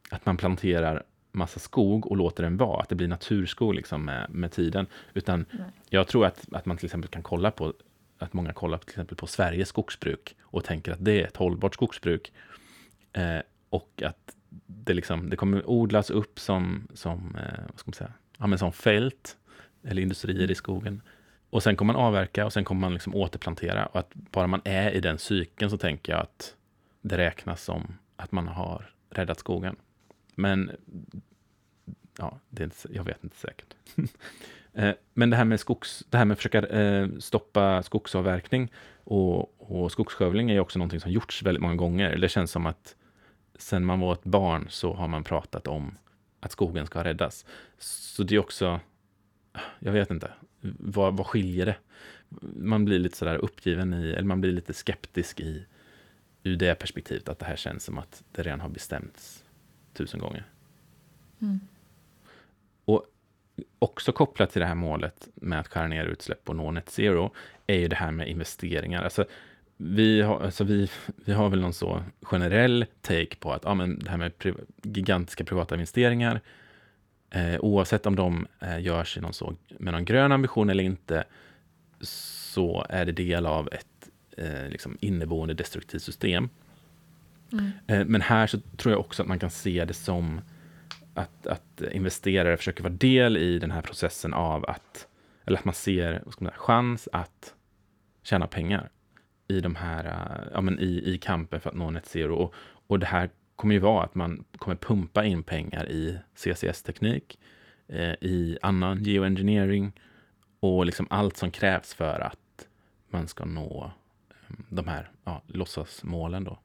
att man planterar massa skog och låter den vara, att det blir naturskog liksom med, med tiden. Utan Nej. jag tror att, att man till exempel kan kolla på, att många kollar till exempel på Sveriges skogsbruk och tänker att det är ett hållbart skogsbruk. Eh, och att det, liksom, det kommer odlas upp som, som, eh, vad ska man säga, ja, men som fält eller industrier i skogen. Och sen kommer man avverka och sen kommer man liksom återplantera. Och att bara man är i den cykeln så tänker jag att det räknas som att man har räddat skogen. Men ja, det är inte, jag vet inte säkert. [laughs] Eh, men det här med, skogs, det här med att försöka eh, stoppa skogsavverkning och, och skogsskövling är också någonting som gjorts väldigt många gånger. Det känns som att sen man var ett barn så har man pratat om att skogen ska räddas. Så det är också, jag vet inte, vad, vad skiljer det? Man blir lite sådär uppgiven i, eller man blir lite skeptisk i ur det perspektivet att det här känns som att det redan har bestämts tusen gånger. Mm. Och också kopplat till det här målet med att skära ner utsläpp och nå net zero är ju det här med investeringar. Alltså, vi har, alltså vi, vi har väl någon så generell take på att ja, men det här med priv gigantiska privata investeringar, eh, oavsett om de eh, görs i någon så, med någon grön ambition eller inte, så är det del av ett eh, liksom inneboende destruktivt system. Mm. Eh, men här så tror jag också att man kan se det som att, att investerare försöker vara del i den här processen av att, eller att man ser vad ska man säga, chans att tjäna pengar i de här, eh, ja men i, i kampen för att nå net zero. Och, och det här kommer ju vara att man kommer pumpa in pengar i CCS-teknik, eh, i annan geoengineering och liksom allt som krävs för att man ska nå de här ja, låtsasmålen då.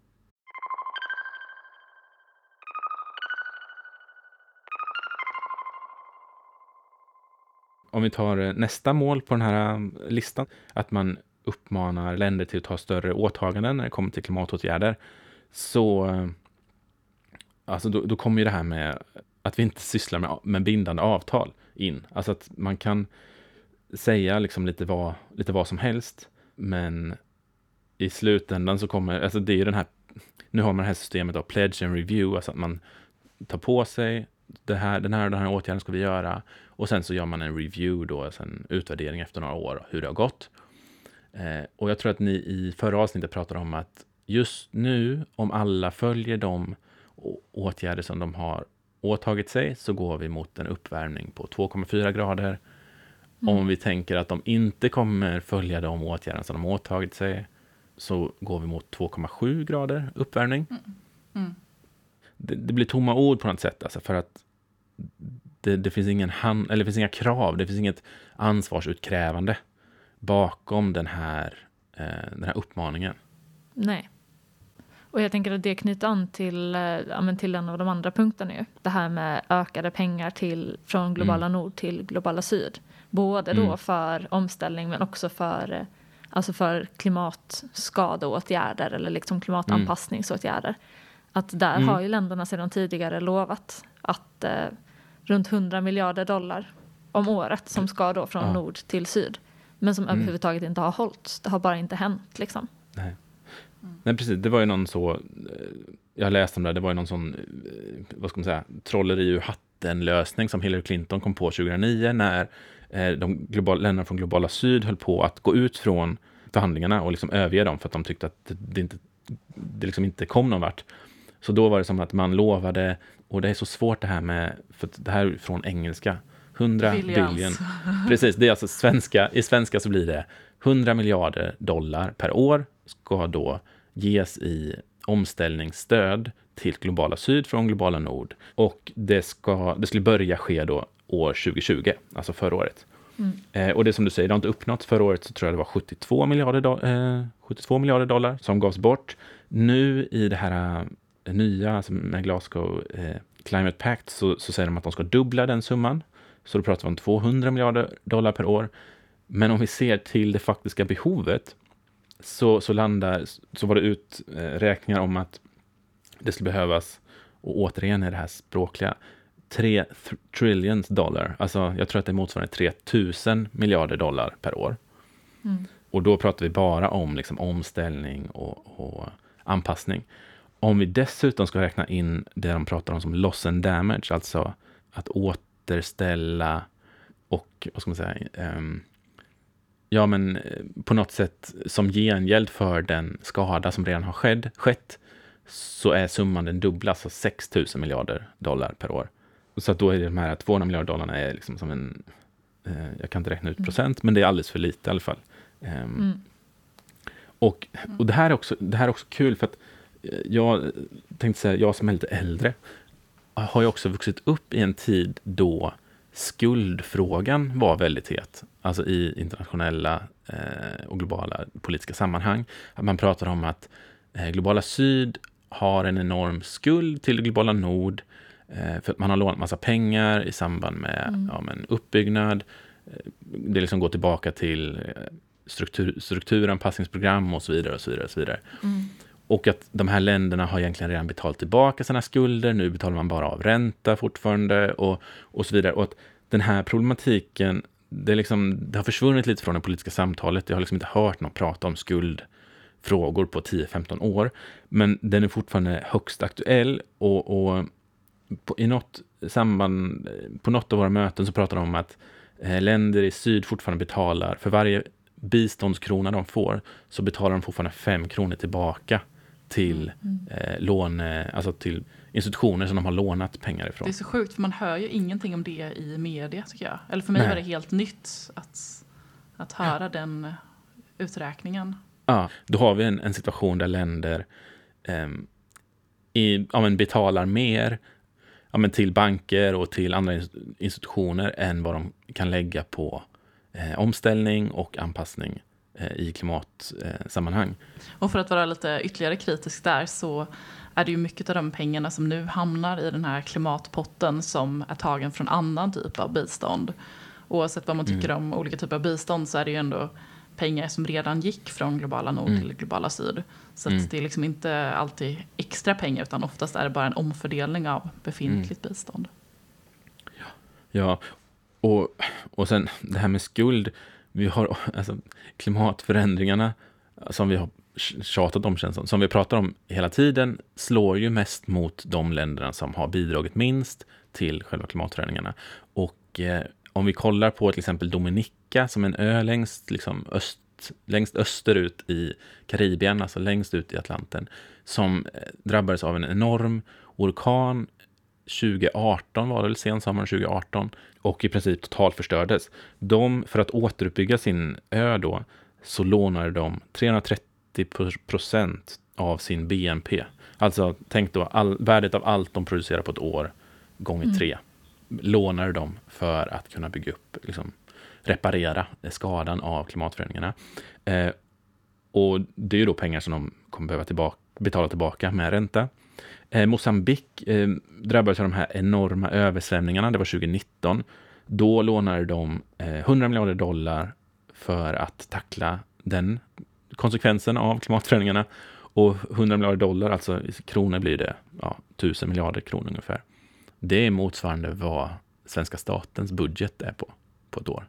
Om vi tar eh, nästa mål på den här mm, listan, att man uppmanar länder till att ta större åtaganden när det kommer till klimatåtgärder, så eh, alltså då, då kommer ju det här med att vi inte sysslar med, med bindande avtal in. Alltså att man kan säga liksom lite vad, lite vad som helst, men i slutändan så kommer, alltså det är ju den här, nu har man det här systemet av pledge and review, alltså att man tar på sig det här, den här och den här åtgärden ska vi göra och sen så gör man en review då, alltså en utvärdering efter några år hur det har gått. Eh, och jag tror att ni i förra avsnittet pratade om att just nu, om alla följer de åtgärder som de har åtagit sig, så går vi mot en uppvärmning på 2,4 grader. Mm. Om vi tänker att de inte kommer följa de åtgärder som de åtagit sig, så går vi mot 2,7 grader uppvärmning. Mm. Mm. Det, det, blir tomma ord på något sätt, alltså för att det, det, finns ingen hand, eller det finns inga krav, det finns inget ansvarsutkrävande bakom den här, eh, den här uppmaningen. Nej. Och jag tänker att det knyter an till, eh, ja, till en av de andra punkterna ju. Det här med ökade pengar till, från globala mm. nord till globala syd. Både då mm. för omställning men också för, eh, alltså för klimatskadeåtgärder eller liksom klimatanpassningsåtgärder. Mm. Att där mm. har ju länderna sedan tidigare lovat att eh, runt 100 miljarder dollar om året som ska då från ja. nord till syd. Men som mm. överhuvudtaget inte har hållits. Det har bara inte hänt liksom. Nej. Mm. Nej, precis. Det var ju någon så, eh, jag läste om det, det var ju någon sån, eh, vad ska man säga, trolleri ur hatten-lösning som Hillary Clinton kom på 2009 när de globala, länderna från globala syd höll på att gå ut från förhandlingarna och liksom överge dem för att de tyckte att det inte, det liksom inte kom någon vart. Så då var det som att man lovade, och det är så svårt det här med, för det här är från engelska, 100 billion. [laughs] Precis, det är alltså svenska, i svenska så blir det 100 miljarder dollar per år ska då ges i omställningsstöd till globala syd från globala nord. Och det, ska, det skulle börja ske då år 2020, alltså förra året. Mm. Eh, och det som du säger, det har inte uppnåtts. Förra året så tror jag det var 72 miljarder, eh, 72 miljarder dollar som gavs bort. Nu i det här eh, nya, alltså med Glasgow eh, Climate Pact, så, så säger de att de ska dubbla den summan. Så då pratar vi om 200 miljarder dollar per år. Men om vi ser till det faktiska behovet så, så, landar, så var det uträkningar om att det skulle behövas, och återigen är det här språkliga, 3 trillions dollar. Alltså jag tror att det motsvarar 3000 miljarder dollar per år. Mm. Och då pratar vi bara om liksom omställning och, och, anpassning. Om vi dessutom ska räkna in det de pratar om som loss and damage, alltså att återställa och, vad ska man säga, um, ja men eh, på något sätt som gengäld för den skada som redan har skedd, skett, så är summan den dubbla, alltså 6 000 miljarder dollar per år. Så att då är det de här 200 miljarder dollarna är liksom som en, eh, jag kan inte räkna ut mm. procent, men det är alldeles för lite i alla fall. Um, mm. Och, och det, här är också, det här är också kul för att eh, jag tänkte säga, jag som är lite äldre, har ju också vuxit upp i en tid då skuldfrågan var väldigt het. Alltså i internationella eh, och globala politiska sammanhang. Att man pratar om att eh, globala syd har en enorm skuld till globala nord eh, för att man har lånat massa pengar i samband med mm. ja, men uppbyggnad. Eh, det liksom går tillbaka till eh, struktur, strukturanpassningsprogram och så vidare. och så vidare, och så vidare. Mm. och att de här länderna har egentligen redan betalat tillbaka sina skulder, nu betalar man bara av ränta fortfarande och, och så vidare. Och att den här problematiken, det, liksom, det har försvunnit lite från det politiska samtalet. Jag har liksom inte hört någon prata om skuldfrågor på 10-15 år, men den är fortfarande högst aktuell och, och på, i något samband, på något av våra möten så pratar de om att eh, länder i syd fortfarande betalar, för varje biståndskrona de får, så betalar de fortfarande fem kronor tillbaka till mm. eh, låne, alltså till institutioner som de har lånat pengar ifrån. Det är så sjukt, för man hör ju ingenting om det i media tycker jag. Eller för mig Nej. var det helt nytt att, att höra ja. den uträkningen. Ja, då har vi en, en situation där länder eh, i, ja, betalar mer ja, men till banker och till andra institutioner än vad de kan lägga på eh, omställning och anpassning eh, i klimatsammanhang. Eh, och för att vara lite ytterligare kritisk där så är det ju mycket av de pengarna som nu hamnar i den här klimatpotten som är tagen från annan typ av bistånd. Oavsett vad man tycker mm. om olika typer av bistånd så är det ju ändå pengar som redan gick från globala nord mm. till globala syd. Så mm. det är liksom inte alltid extra pengar utan oftast är det bara en omfördelning av befintligt mm. bistånd. Ja, ja. Och, och sen det här med skuld. Vi har alltså, klimatförändringarna som vi har tjatat om känns som, som vi pratar om hela tiden, slår ju mest mot de länderna som har bidragit minst till själva klimatförändringarna. Och eh, om vi kollar på till exempel Dominica som en ö längst, liksom öst, längst österut i Karibien, alltså längst ut i Atlanten, som eh, drabbades av en enorm orkan 2018 var det väl, sensommaren 2018, och i princip totalförstördes. De, för att återuppbygga sin ö då, så lånade de 330 procent av sin BNP. Alltså, tänk då all, värdet av allt de producerar på ett år gånger mm. tre lånar dem för att kunna bygga upp, liksom, reparera skadan av klimatförändringarna. Eh, och det är ju då pengar som de kommer behöva tillbaka, betala tillbaka med ränta. Eh, Mosambik eh, drabbades av de här enorma översvämningarna, det var 2019. Då lånade de eh, 100 miljarder dollar för att tackla den konsekvensen av klimatförändringarna. Och 100 miljarder dollar, alltså i kronor blir det ja, 1000 miljarder kronor ungefär. Det är motsvarande vad svenska statens budget är på, på ett år.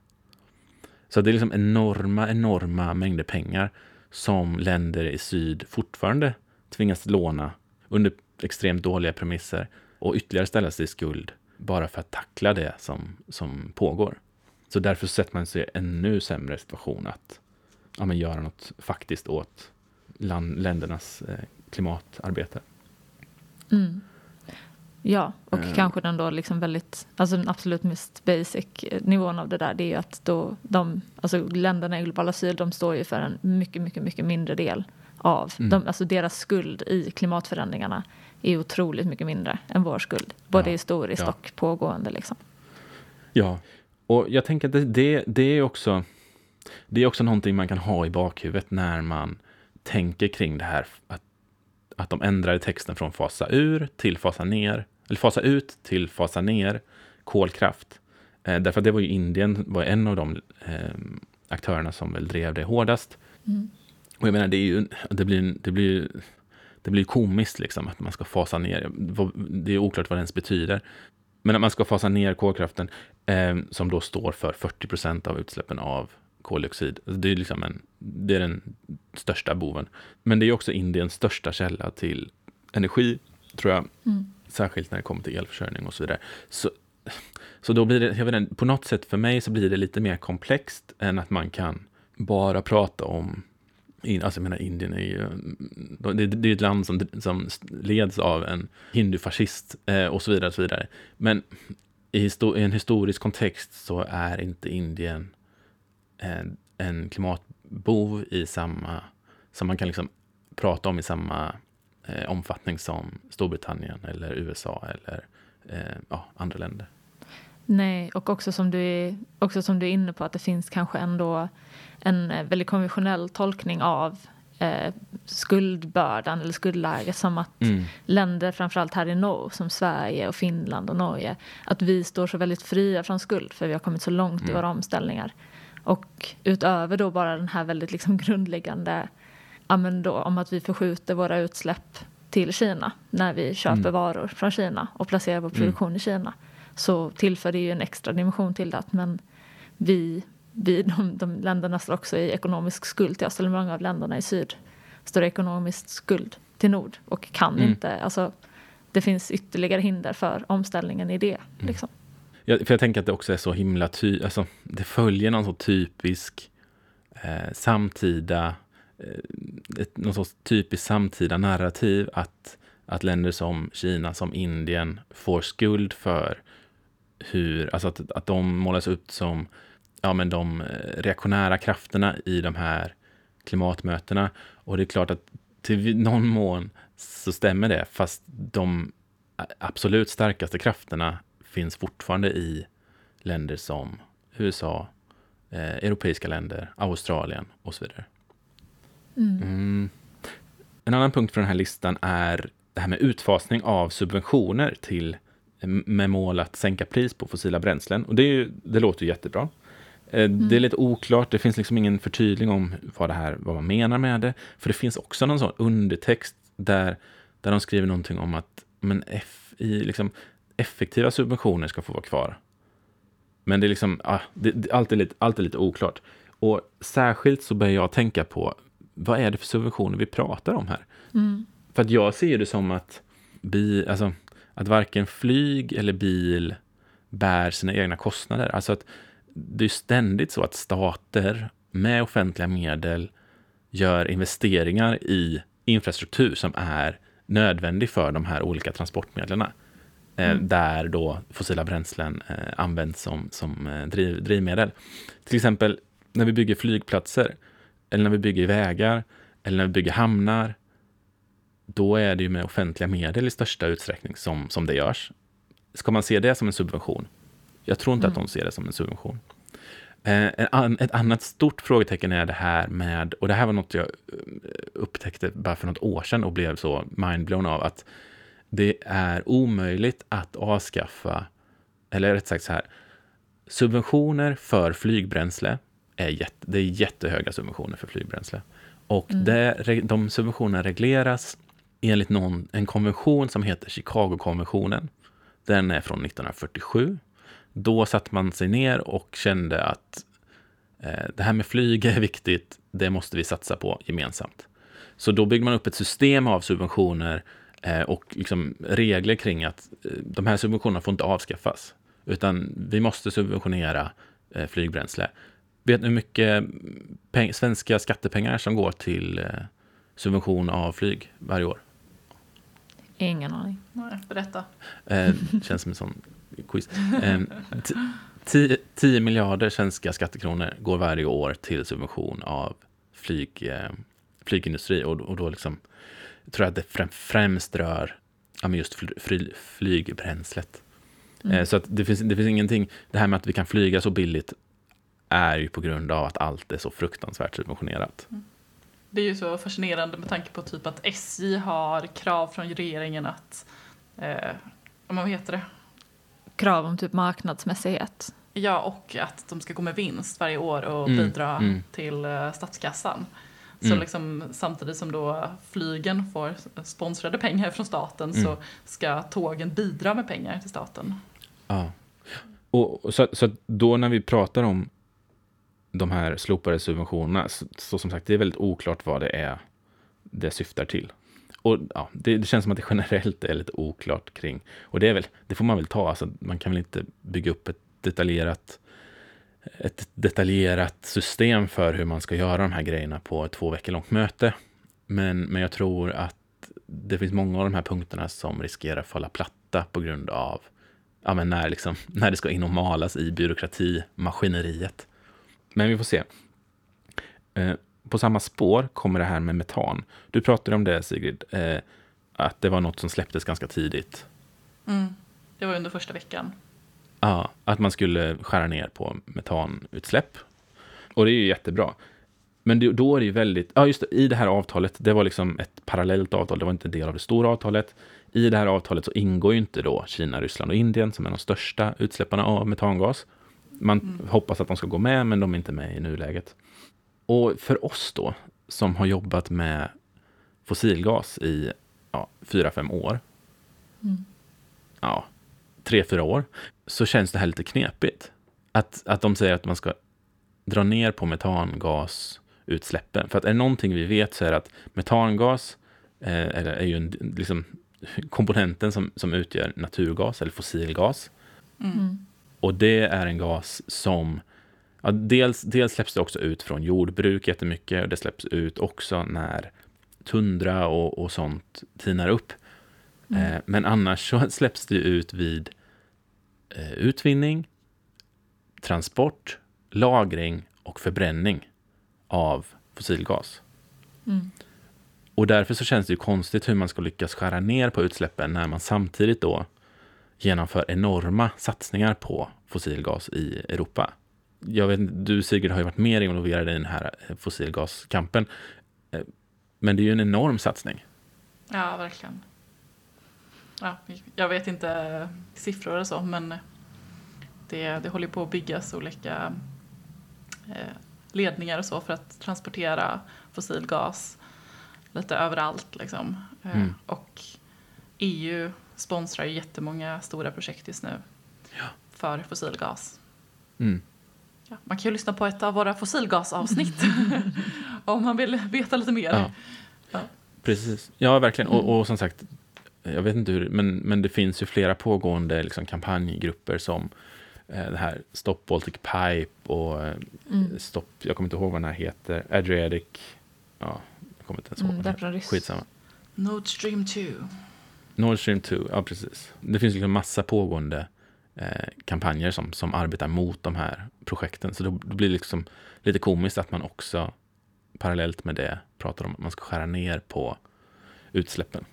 Så det är liksom enorma, enorma mängder pengar som länder i syd fortfarande tvingas låna under extremt dåliga premisser och ytterligare ställa sig i skuld bara för att tackla det som, som pågår. Så därför sätter man sig i en ännu sämre situation att ja, men göra något faktiskt åt land, ländernas eh, klimatarbete. Mm. Ja, och mm. kanske den då liksom väldigt, alltså den absolut mest basic nivån av det där det är ju att då de, alltså länderna i globala syd de står ju för en mycket, mycket, mycket mindre del av, mm. de, alltså deras skuld i klimatförändringarna är otroligt mycket mindre än vår skuld, både ja. historiskt ja. och pågående liksom. Ja, och jag tänker att det, det, det, är också, det är också någonting man kan ha i bakhuvudet när man tänker kring det här att, att de ändrade texten från fasa ur till fasa ner eller fasa ut till fasa ner kolkraft. Eh, därför att det var ju Indien var en av de eh, aktörerna som väl drev det hårdast. Mm. Och jag menar, det, är ju, det, blir, det, blir, det blir komiskt liksom att man ska fasa ner. Det är oklart vad det ens betyder. Men att man ska fasa ner kolkraften eh, som då står för 40 procent av utsläppen av koldioxid. Det är, liksom en, det är den största boven. Men det är också Indiens största källa till energi, tror jag. Mm särskilt när det kommer till elförsörjning och så vidare. Så, så då blir det, jag vet inte, på något sätt för mig så blir det lite mer komplext än att man kan bara prata om Alltså jag menar Indien är ju, det, det är ett land som, som leds av en hindufascist eh, och så vidare. Och så vidare. Men i, histor i, en historisk kontext så är inte Indien en, en klimatbov i samma, som man kan liksom prata om i samma eh, omfattning som Storbritannien eller USA eller eh, ja, andra länder. Nej, och också som, du är, också som du är inne på att det finns kanske ändå en eh, väldigt konventionell tolkning av eh, skuldbördan eller skuldläget som att mm. länder, framförallt här i norr, som Sverige och Finland och Norge, att vi står så väldigt fria från skuld för vi har kommit så långt mm. i våra omställningar. Och utöver då bara den här väldigt liksom grundläggande ja, men då, om att vi förskjuter våra utsläpp till Kina när vi köper Mm. varor från Kina och placerar vår produktion i Kina så tillför det ju en extra dimension till det. Men vi, vi [laughs] de, de länderna står också i ekonomisk skuld till oss, eller många av länderna i syd står i ekonomisk skuld till nord och kan Mm. inte, alltså det finns ytterligare hinder för omställningen i det. Mm. Liksom. Jag, för jag tänker att det också är så himla ty, alltså det följer någon så typisk eh, samtida, Eh, ett, någon sorts typiskt samtida narrativ att, att länder som Kina, som Indien får skuld för hur, alltså att, att de målas upp som ja, men de eh, reaktionära krafterna i de här klimatmötena. Och det är klart att till någon mån så stämmer det, fast de absolut starkaste krafterna finns fortfarande i länder som USA, eh, europeiska länder, Australien och så vidare. Mm. En annan punkt för den här listan är det här med utfasning av subventioner till med mål att sänka pris på fossila bränslen. Och det, ju, det låter ju jättebra. Eh, Det är lite oklart, det finns liksom ingen förtydling om vad, det här, vad man menar med det. För det finns också någon sån undertext där, där de skriver någonting om att men F, i, liksom, effektiva subventioner ska få vara kvar. Men det är liksom, ah, det, det, allt, är lite, allt är lite oklart. Och särskilt så börjar jag tänka på, vad är det för subventioner vi pratar om här? För att jag ser det som att, bi, alltså, att varken flyg eller bil bär sina egna kostnader. Alltså att det är ständigt så att stater med offentliga medel gör investeringar i infrastruktur som är nödvändig för de här olika transportmedlen. Eh, där då fossila bränslen eh, används som, som eh, driv, drivmedel. Till exempel när vi bygger flygplatser, eller när vi bygger vägar, eller när vi bygger hamnar. Då är det ju med offentliga medel i största utsträckning som, som det görs. Ska man se det som en subvention? Jag tror inte att de ser det som en subvention. Eh, ett annat stort frågetecken är det här med, och det här var något jag eh, upptäckte bara för något år sedan och blev så mindblown av, att det är omöjligt att avskaffa, eller rätt sagt så här, subventioner för flygbränsle är, jätte, det är jättehöga subventioner för flygbränsle. Och det, de subventionerna regleras enligt någon, en konvention som heter Chicago-konventionen. Den är från 1947. Då satte man sig ner och kände att eh, det här med flyg är [laughs] viktigt, det måste vi satsa på gemensamt. Så då byggde man upp ett system av subventioner eh, och liksom regler kring att eh, de här subventionerna får inte avskaffas, utan vi måste subventionera eh, flygbränsle. Vet ni hur mycket peng- svenska skattepengar som går till eh, subvention av flyg varje år? Ingen aning. Nej, berätta. Eh, känns som en sån quiz. Eh, t- tio- 10 miljarder svenska skattekronor går varje år till subvention av flyg, eh, flygindustri. Och, och då liksom, jag tror jag att det främ- främst rör ja, men just fly, fly, flygbränslet. Eh, så att det, finns, det finns ingenting, det här med att vi kan flyga så billigt är ju på grund av att allt är så fruktansvärt subventionerat. Det är ju så fascinerande med tanke på typ att SJ har krav från regeringen att, eh, vad heter det? Krav om typ marknadsmässighet. Ja, och att de ska gå med vinst varje år och Mm, bidra mm. till eh, statskassan. Så Mm. liksom, samtidigt som då flygen får sponsrade pengar från staten Mm. så ska tågen bidra med pengar till staten. Ja. Och, så, så då när vi pratar om de här slopade subventionerna, så, så som sagt, det är väldigt oklart vad det är det syftar till. Och ja, det, det känns som att det generellt är lite oklart kring, och det är väl, det får man väl ta, alltså man kan väl inte bygga upp ett detaljerat ett detaljerat system för hur man ska göra de här grejerna på ett två veckor långt möte. Men, men jag tror att det finns många av de här punkterna som riskerar att falla platta på grund av ja, men när, liksom, när det ska in och malas i byråkratimaskineriet. Men vi får se. Eh, på samma spår kommer det här med metan. Du pratade om det Sigrid, eh, att det var något som släpptes ganska tidigt. Det var under första veckan. Ja, att man skulle skära ner på metanutsläpp. Och det är ju jättebra. Men det, då är det ju väldigt, ja just det, i det här avtalet, det var liksom ett parallellt avtal, det var inte en del av det stora avtalet. I det här avtalet så ingår ju inte då Kina, Ryssland och Indien som är de största utsläpparna av metangas. Man hoppas att de ska gå med, men de är inte med i nuläget. Och för oss då, som har jobbat med fossilgas i ja, fyra, fem år, Mm. ja, tre, fyra år, så känns det här lite knepigt. Att, att de säger att man ska dra ner på metangasutsläppen. För att är det någonting vi vet så är det att metangas eh, är, är ju en, liksom, komponenten som, som utgör naturgas eller fossilgas. Mm. Och det är en gas som ja, dels, dels släpps det också ut från jordbruk jättemycket och det släpps ut också när tundra och, och sånt tinar upp. Mm. Eh, men annars så [laughs] släpps det ut vid eh, utvinning, transport, lagring och förbränning av fossilgas. Mm. Och därför så känns det ju konstigt hur man ska lyckas skära ner på utsläppen när man samtidigt då genomför enorma satsningar på fossilgas i Europa. Jag vet, du Sigrid har ju varit mer involverad i den här eh, fossilgaskampen. Eh, Men det är ju en enorm satsning. Ja, verkligen. Ja, jag vet inte siffror och så, men det, det håller på att byggas olika eh, ledningar och så för att transportera fossilgas lite överallt. Liksom. Mm. Och EU sponsrar ju jättemånga stora projekt just nu Ja. för fossilgas. Mm. Ja, man kan ju lyssna på ett av våra fossilgasavsnitt [laughs] om man vill veta lite mer. Ja. Ja. Precis. Ja, verkligen. Mm. Och, och som sagt, jag vet inte hur, men, men det finns ju flera pågående liksom, kampanjgrupper som eh, det här Stop Baltic Pipe och eh, Mm. Stopp, jag kommer inte ihåg vad den här heter, Adriatic, ja, jag kommer inte ens ihåg Mm, den. Skitsamma. Nord Stream 2. Nord Stream 2, ja precis. Det finns liksom massa pågående eh, kampanjer som, som arbetar mot de här projekten. Så då, då blir det liksom lite komiskt att man också parallellt med det pratar om att man ska skära ner på utsläppen.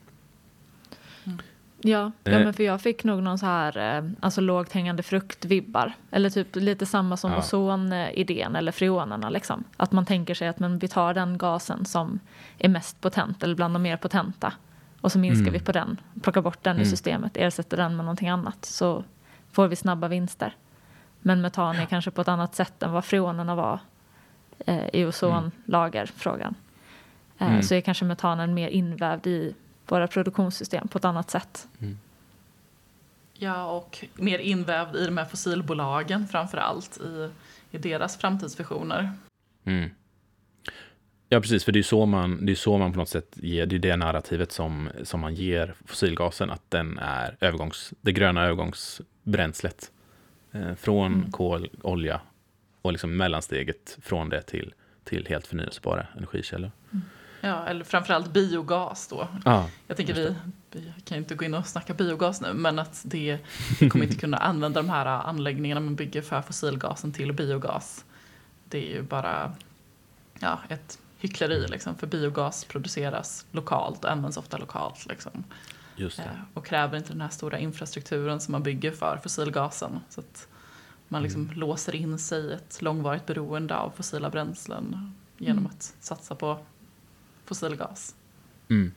Ja, ja Eh. men för jag fick nog någon så här eh, alltså lågt hängande frukt-vibbar. Eller typ lite samma som Ja. ozon-idén eller freonerna liksom. Att man tänker sig att men vi tar den gasen som är mest potent eller bland de mer potenta. Och så minskar Mm. vi på den, plockar bort den i Mm. systemet, ersätter den med någonting annat. Så får vi snabba vinster. Men metan är kanske på ett annat sätt än vad freonerna var eh, i ozonlagerfrågan. Eh, Mm. Så är kanske metanen mer invävd i våra produktionssystem på ett annat sätt. Ja, och mer invävd i de här fossilbolagen framför allt i, i deras framtidsvisioner. Mm. Ja, precis, för det är så man, det är så man på något sätt ger, det är det narrativet som, som man ger fossilgasen, att den är övergångs, det gröna övergångsbränslet. Eh, från Mm. kol, olja och liksom mellansteget från det till, till helt förnyelsebara energikällor. Ja, eller framförallt biogas då. Ja, Jag tänker vi, vi kan inte gå in och snacka biogas nu, men att det vi kommer inte kunna använda de här anläggningarna man bygger för fossilgasen till biogas. Det är ju bara ja, ett hyckleri liksom, för biogas produceras lokalt och används ofta lokalt. Liksom. just det. Eh, och kräver inte den här stora infrastrukturen som man bygger för fossilgasen. Så att man liksom Mm. låser in sig i ett långvarigt beroende av fossila bränslen genom Mm. att satsa på fossilgas. Mm.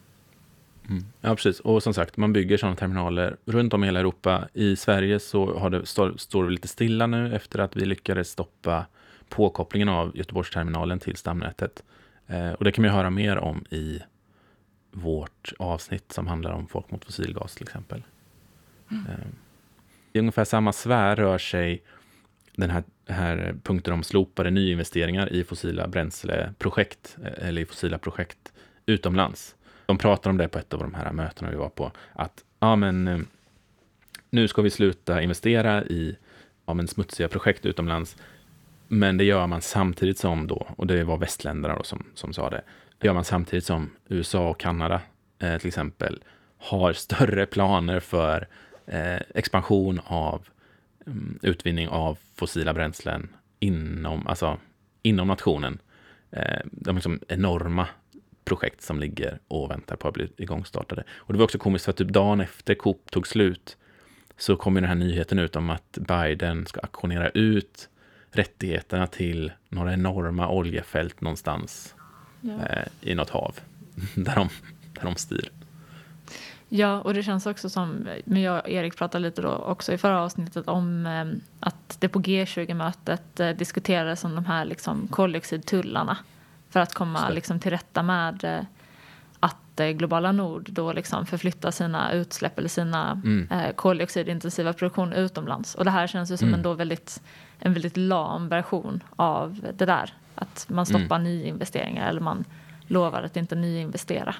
Mm. Ja, precis. Och som sagt, man bygger sådana terminaler runt om i hela Europa. I Sverige så har det, står, står det lite stilla nu efter att vi lyckades stoppa påkopplingen av Göteborgsterminalen till stamnätet. Eh, och det kan man höra mer om i vårt avsnitt som handlar om folk mot fossilgas till exempel. Eh, I ungefär samma sfär rör sig den här, här punkten om slopade nyinvesteringar i fossila bränsleprojekt eh, eller i fossila projekt utomlands. De pratar om det på ett av de här mötena vi var på, att ja, men, eh, nu ska vi sluta investera i ja, men, smutsiga projekt utomlands, men det gör man samtidigt som då, och det var västländerna då som, som sa det, det gör man samtidigt som USA och Kanada eh, till exempel har större planer för eh, expansion av um, utvinning av fossila bränslen inom, alltså, inom nationen. Eh, de är liksom enorma projekt som ligger och väntar på att bli igångstartade. Och det var också komiskt för att typ dagen efter Coop tog slut så kom ju den här nyheten ut om att Biden ska auktionera ut rättigheterna till några enorma oljefält någonstans Ja. eh, i något hav [laughs] där de, där de styr. Ja, och det känns också som, men jag och Erik pratade lite då också i förra avsnittet om eh, att det på G20-mötet eh, diskuterades om de här liksom koldioxidtullarna för att komma liksom, till rätta med eh, att globala nord då liksom förflyttar sina utsläpp eller sina mm. eh, koldioxidintensiva produktion utomlands. Och det här känns ju som mm. en, då väldigt, en väldigt lam version av det där. Att man stoppar mm. nyinvesteringar eller man lovar att inte nyinvestera.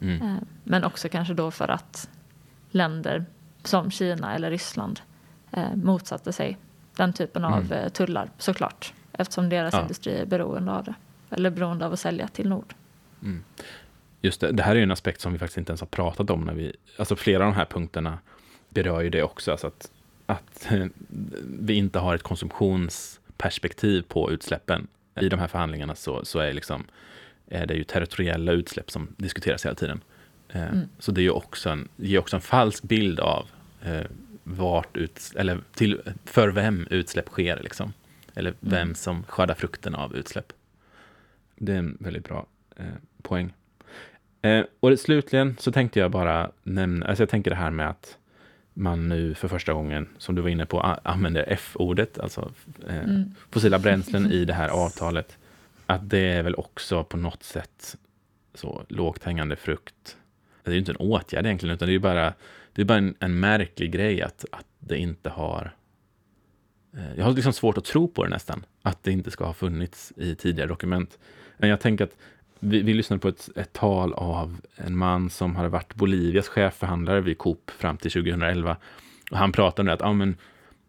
Mm. Eh, men också kanske då för att länder som Kina eller Ryssland eh, motsatte sig den typen av mm. Eh, tullar såklart. Eftersom deras ja. industri är beroende av det. Eller beroende av att sälja till Nord. Mm. Just det, det här är en aspekt som vi faktiskt inte ens har pratat om. när vi, alltså Flera av de här punkterna berör ju det också. Alltså att, att [laughs] vi inte har ett konsumtionsperspektiv på utsläppen. I de här förhandlingarna så, så är, liksom, är det ju territoriella utsläpp som diskuteras hela tiden. Eh, mm. Så det är också en, ger också en falsk bild av eh, vart ut, eller till, för vem utsläpp sker. Liksom. Eller mm. vem som skördar frukten av utsläpp. Det är en väldigt bra eh, poäng. Eh, och slutligen så tänkte jag bara nämna, alltså jag tänker det här med att man nu för första gången, som du var inne på, använder F-ordet, alltså eh, mm. fossila bränslen [laughs] i det här avtalet. Att det är väl också på något sätt så lågt hängande frukt. Det är ju inte en åtgärd egentligen, utan det är bara, det är bara en, en märklig grej att, att det inte har... Eh, jag har liksom svårt att tro på det nästan, att det inte ska ha funnits i tidigare dokument. Men jag tänker att vi, vi lyssnade på ett, ett, tal av en man som hade varit Bolivias chefförhandlare vid Coop fram till 2011. Och han pratade om det att ah, men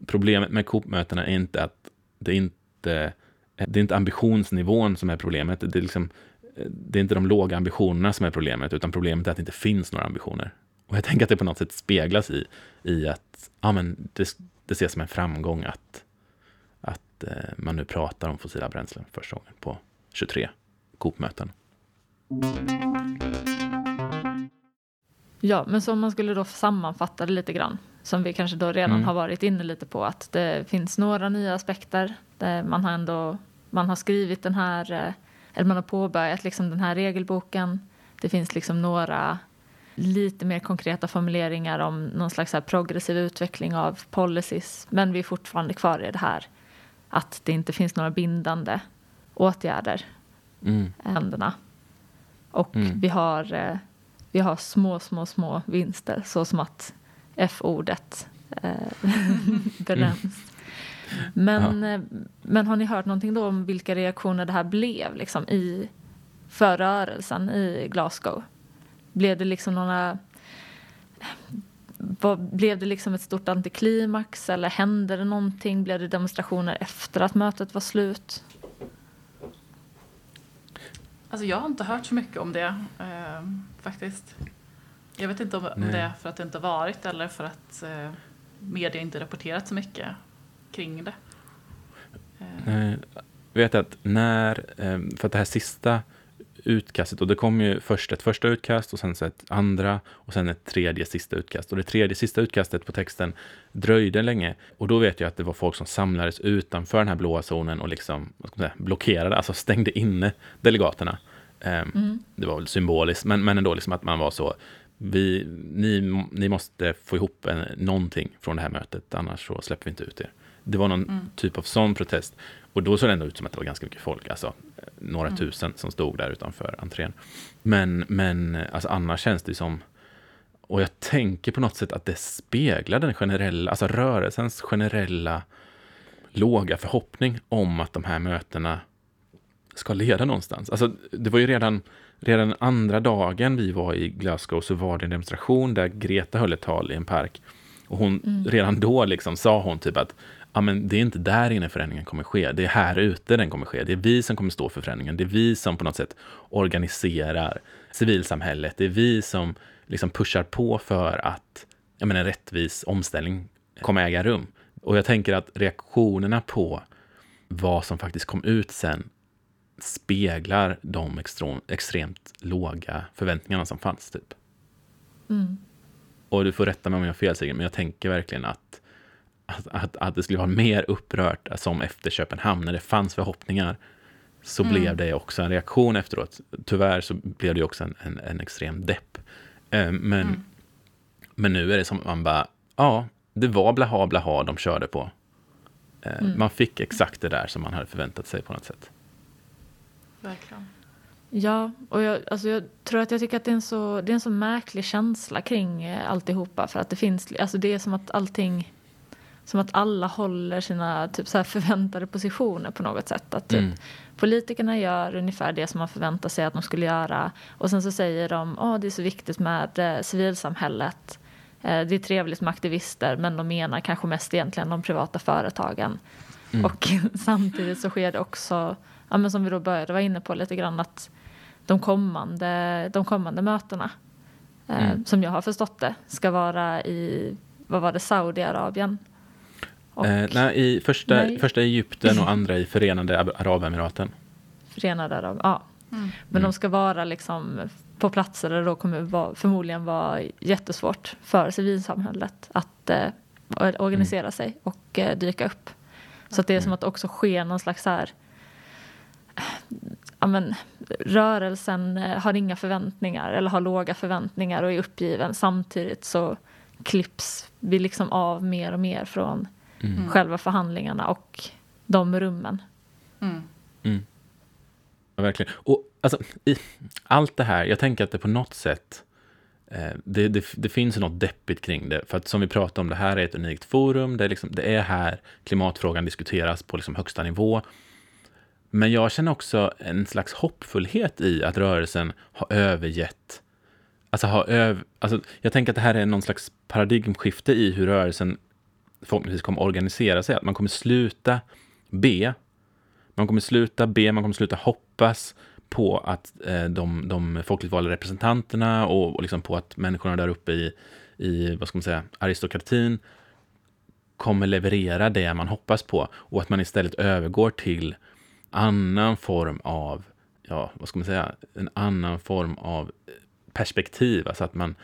problemet med Coop-mötena är inte att det inte det är inte ambitionsnivån som är problemet. Det är, liksom, det är inte de låga ambitionerna som är problemet, utan problemet är att det inte finns några ambitioner. Och jag tänker att det på något sätt speglas i, i att ja, men det, det ses som en framgång att, att eh, man nu pratar om fossila bränslen första gången på 23 Coop-möten. Ja, men så om man skulle då sammanfatta det lite grann, som vi kanske då redan mm. har varit inne lite på, att det finns några nya aspekter. Man har ändå man har skrivit den här, eh, eller man har påbörjat liksom den här regelboken. Det finns liksom några lite mer konkreta formuleringar om någon slags här progressiv utveckling av policies. Men vi är fortfarande kvar i det här att det inte finns några bindande åtgärder mm. händerna. Och mm. vi, har, eh, vi har små, små, små vinster så som att F-ordet eh, [laughs] benämns. Men, ja. Eh, men har ni hört någonting då om vilka reaktioner det här blev liksom, i, för rörelsen i Glasgow? Blev det liksom några... Vad, blev det liksom ett stort antiklimax eller hände det någonting? Blev det demonstrationer efter att mötet var slut? Alltså jag har inte hört så mycket om det eh, faktiskt. Jag vet inte om Nej. det är för att det inte varit eller för att eh, media inte rapporterat så mycket kring det. Eh. Jag vet att när, eh, för att det här sista utkastet, och det kom ju först ett första utkast och sen så ett andra och sen ett tredje sista utkast. Och det tredje sista utkastet på texten dröjde länge och då vet jag att det var folk som samlades utanför den här blåa zonen och liksom säga, blockerade, alltså stängde inne delegaterna. Um, mm. Det var väl symboliskt, men, men ändå liksom att man var så, vi, ni, ni måste få ihop en, någonting från det här mötet, annars så släpper vi inte ut er. Det var någon mm. typ av sån protest. Och då såg det ändå ut som att det var ganska mycket folk, alltså några mm. tusen som stod där utanför entrén. Men, men alltså annars känns det som, och jag tänker på något sätt att det speglar den generella, alltså rörelsens generella låga förhoppning om att de här mötena ska leda någonstans. Alltså, det var ju redan, redan andra dagen vi var i Glasgow så var det en demonstration där Greta höll ett tal i en park. Och hon, mm. redan då liksom sa hon typ att ja, men det är inte där inne förändringen kommer ske. Det är här ute den kommer ske. Det är vi som kommer stå för förändringen. Det är vi som på något sätt organiserar civilsamhället. Det är vi som liksom pushar på för att jag menar, en rättvis omställning kommer äga rum. Och jag tänker att reaktionerna på vad som faktiskt kom ut sen speglar de extremt, extremt låga förväntningarna som fanns. typ. Mm. Och du får rätta mig om jag har fel, Sigrid, men jag tänker verkligen att att, att, att det skulle vara mer upprört som efter Köpenhamn, när det fanns förhoppningar, så mm. blev det också en reaktion efteråt. Tyvärr så blev det också en, en, en extrem depp. Eh, men, mm. men nu är det som att man bara, ja, det var blaha blaha de körde på. Eh, mm. Man fick exakt det där som man hade förväntat sig på något sätt. Verkligen. Ja, och jag, alltså jag tror att jag tycker att det är en så, det är en så märklig känsla kring eh, alltihopa. För att det finns, alltså det är som att allting, som att alla håller sina typ så här förväntade positioner på något sätt. Att typ, Mm. Politikerna gör ungefär det som man förväntar sig att de skulle göra. Och sen så säger de att det är så viktigt med eh, civilsamhället. Eh, det är trevligt med aktivister men de menar kanske mest egentligen de privata företagen. Mm. Och [laughs] samtidigt så sker det också, ja, men som vi då började vara inne på lite grann, att de kommande, de kommande mötena, eh, Mm. som jag har förstått det, ska vara i, vad var det, Saudiarabien. Och Eh, nej, i första, Nej. första i Egypten och andra i Förenade Ab- Arabemiraten. Förenade Arab, ja. Mm. Men Mm. de ska vara liksom på platser där det då kommer vara, förmodligen vara jättesvårt för civilsamhället att eh, organisera sig och eh, dyka upp. Så att det är som Mm. att också ske någon slags här ja, men, rörelsen eh, har inga förväntningar eller har låga förväntningar och är uppgiven. Samtidigt så klipps vi liksom av mer och mer från Mm. själva förhandlingarna och de rummen. Mm. Mm. Ja, verkligen. Och alltså, i allt det här, jag tänker att det på något sätt, eh, det, det, det finns något deppigt kring det. För att som vi pratade om, det här är ett unikt forum, det är, liksom, det är här klimatfrågan diskuteras på liksom högsta nivå. Men jag känner också en slags hoppfullhet i att rörelsen har övergett Alltså, har öv, alltså, jag tänker att det här är någon slags paradigmskifte i hur rörelsen förhoppningsvis kommer organisera sig. Att man kommer sluta be. Man kommer sluta be, man kommer sluta hoppas på att eh, de, de folkligt valda representanterna och, och liksom på att människorna där uppe i, i vad ska man säga, aristokratin kommer leverera det man hoppas på och att man istället övergår till annan form av, ja, vad ska man säga, en annan form av perspektiv, alltså att man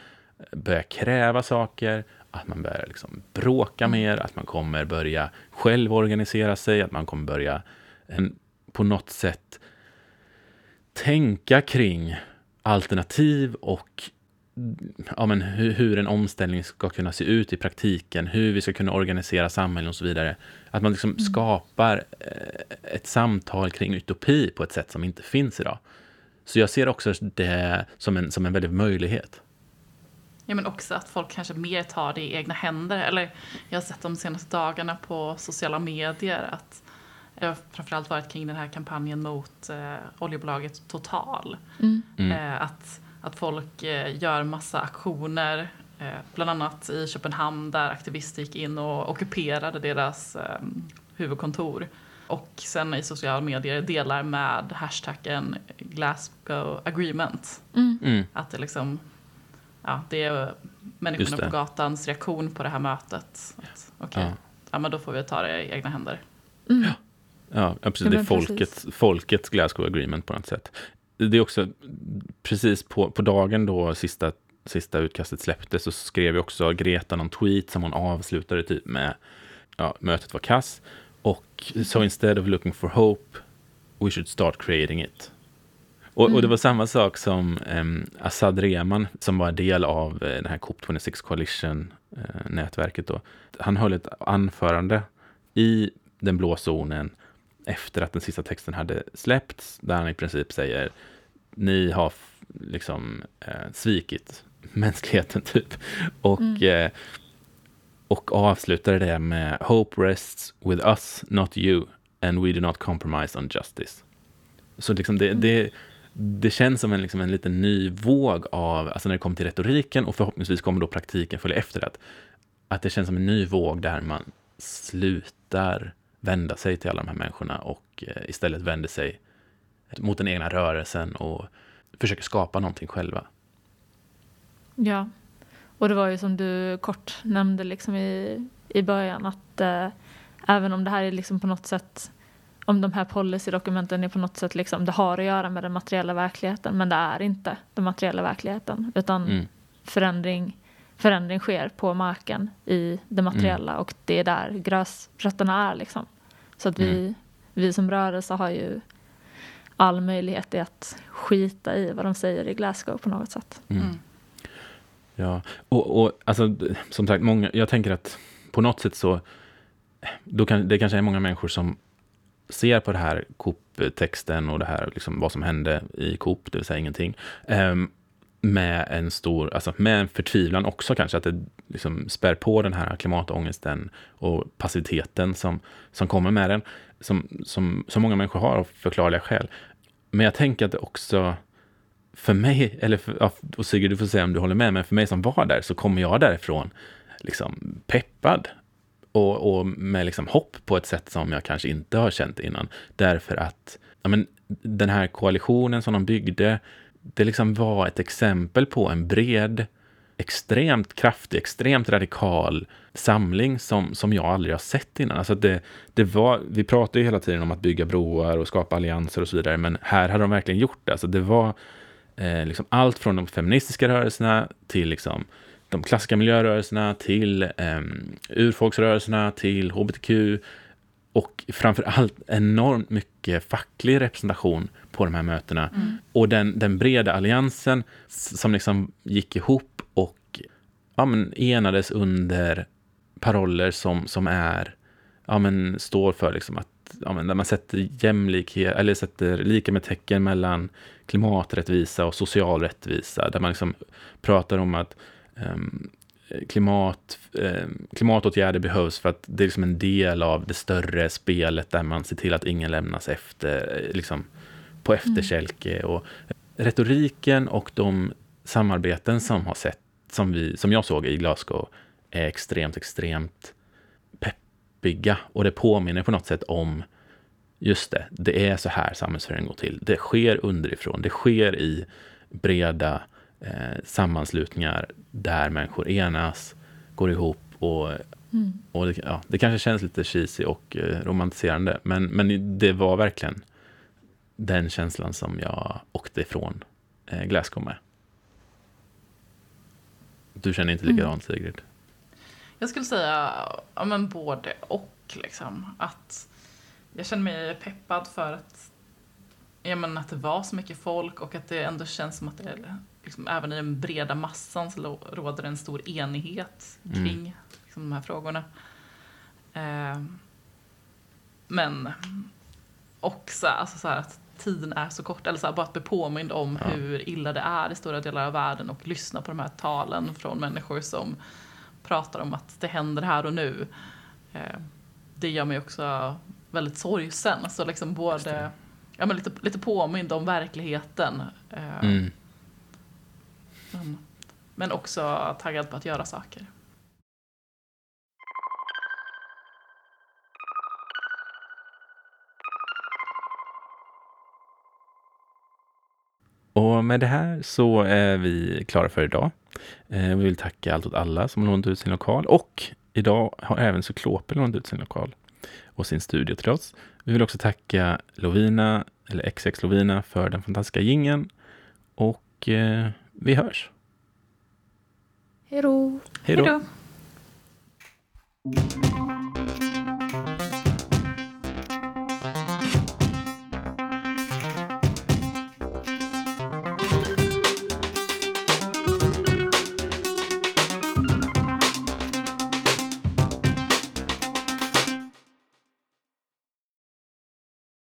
börjar kräva saker, att man börjar liksom bråka mer, att man kommer börja själv organisera sig, att man kommer börja en, på något sätt tänka kring alternativ och ja, men hur, hur en omställning ska kunna se ut i praktiken, hur vi ska kunna organisera samhällen och så vidare. Att man liksom skapar eh, ett samtal kring utopi på ett sätt som inte finns idag. Så jag ser också det som en, som en väldig möjlighet. Ja, men också att folk kanske mer tar det i egna händer. Eller jag har sett de senaste dagarna på sociala medier att det har framförallt varit kring den här kampanjen mot eh, oljebolaget Total. Mm. Mm. Eh, att, att folk eh, gör massa aktioner, eh, bland annat i Köpenhamn där aktivister gick in och ockuperade deras eh, huvudkontor. Och sen i sociala medier delar med hashtaggen Glasgow Agreement. Mm. Mm. Att det liksom, ja, det är människorna det. på gatans reaktion på det här mötet. Okej, Ja. ja. men då får vi ta det i egna händer. Mm. Ja, ja, precis. Ja, det är men folkets, precis. folkets Glasgow Agreement på något sätt. Det är också precis på, på dagen då sista, sista utkastet släpptes så skrev ju också Greta någon tweet som hon avslutade typ med ja, mötet var kass och so instead of looking for hope we should start creating it. Och, och det Mm. var samma sak som um, Assad Rehman som var en del av eh, den här COP26 Coalition-nätverket då. Han höll ett anförande i den blå zonen efter att den sista texten hade släppts, där han i princip säger ni har liksom eh, svikit mänskligheten [laughs] typ. Och, Mm. eh, och avslutade det med Hope rests with us, not you, and we do not compromise on justice. Så liksom det, det, det känns som en, liksom en liten ny våg av, alltså när det kommer till retoriken och förhoppningsvis kommer då praktiken följa efter det. Att det känns som en ny våg där man slutar vända sig till alla de här människorna och eh, istället vänder sig mot den egna rörelsen och försöker skapa någonting själva. Ja, och det var ju som du kort nämnde liksom i, i början att eh, även om det här är liksom på något sätt om de här policydokumenten är på något sätt liksom, det har att göra med den materiella verkligheten men det är inte den materiella verkligheten utan Mm. förändring, förändring sker på marken i det materiella och det är där gräsrötterna är liksom. Så att vi, Mm. vi som rörelse har ju all möjlighet i att skita i vad de säger i Glasgow på något sätt. Mm. Mm. Ja, och, och alltså, som sagt, många, jag tänker att på något sätt så, då kan, det kanske är många människor som ser på det här Coop-texten och det här, liksom vad som hände i Coop, det vill säga ingenting, eh, med en stor, alltså med en förtvivlan också kanske, att det liksom spär på den här klimatångesten och passiviteten som, som kommer med den, som, som, som många människor har av förklarliga skäl. Men jag tänker att det också, för mig, eller för, och Sigrid du får säga om du håller med, men för mig som var där så kommer jag därifrån liksom peppad och, och med liksom hopp på ett sätt som jag kanske inte har känt innan. Därför att ja, men, den här koalitionen som de byggde, det liksom var ett exempel på en bred, extremt kraftig, extremt radikal samling som, som jag aldrig har sett innan. Alltså det, det var, vi pratar ju hela tiden om att bygga broar och skapa allianser och så vidare, men här hade de verkligen gjort det. Alltså det var eh, liksom allt från de feministiska rörelserna till liksom de klassiska miljörörelserna till eh, urfolksrörelserna till hbtq och framför allt enormt mycket facklig representation på de här mötena. Mm. Och den, den breda alliansen som liksom gick ihop och ja, men enades under paroller som, som är, ja, men står för liksom att ja, men där man sätter jämlikhet, eller sätter lika med tecken mellan klimaträttvisa och social rättvisa, där man liksom pratar om att klimat, eh, klimatåtgärder behövs för att det är liksom en del av det större spelet där man ser till att ingen lämnas efter, liksom på mm. efterkälke. Mm. Och retoriken och de samarbeten som har sett, som, vi, som jag såg i Glasgow, är extremt, extremt peppiga. Och det påminner på något sätt om just det, det är så här samhällsförändring går till. Det sker underifrån, det sker i breda eh, sammanslutningar där människor enas, går ihop och, mm. och det, ja, det kanske känns lite cheesy och eh, romantiserande, men, men det var verkligen den känslan som jag åkte ifrån eh, Glasgow med. Du känner inte likadant mm. Sigrid? Jag skulle säga ja, men både och. Liksom. Att jag känner mig peppad för att, ja, men att det var så mycket folk och att det ändå känns som att det liksom, även i den breda massan så råder en stor enighet mm. kring mm. liksom, de här frågorna. Eh, men också alltså, så att tiden är så kort, eller så här, bara att bli påmind om ja. hur illa det är i stora delar av världen och lyssna på de här talen från människor som pratar om att det händer här och nu. Eh, det gör mig också väldigt sorgsen. Alltså liksom både, ja, men lite, lite påmind om verkligheten. Eh, mm. Men, men också taggad på att göra saker. Och med det här så är vi klara för idag. Eh, vi vill tacka Allt åt alla som lånat ut sin lokal och idag har även Cyklopen lånat ut sin lokal och sin studio till oss. Vi vill också tacka Lovina, eller XX Lovina, för den fantastiska gingen och eh, vi hörs. Hej då. Hej då.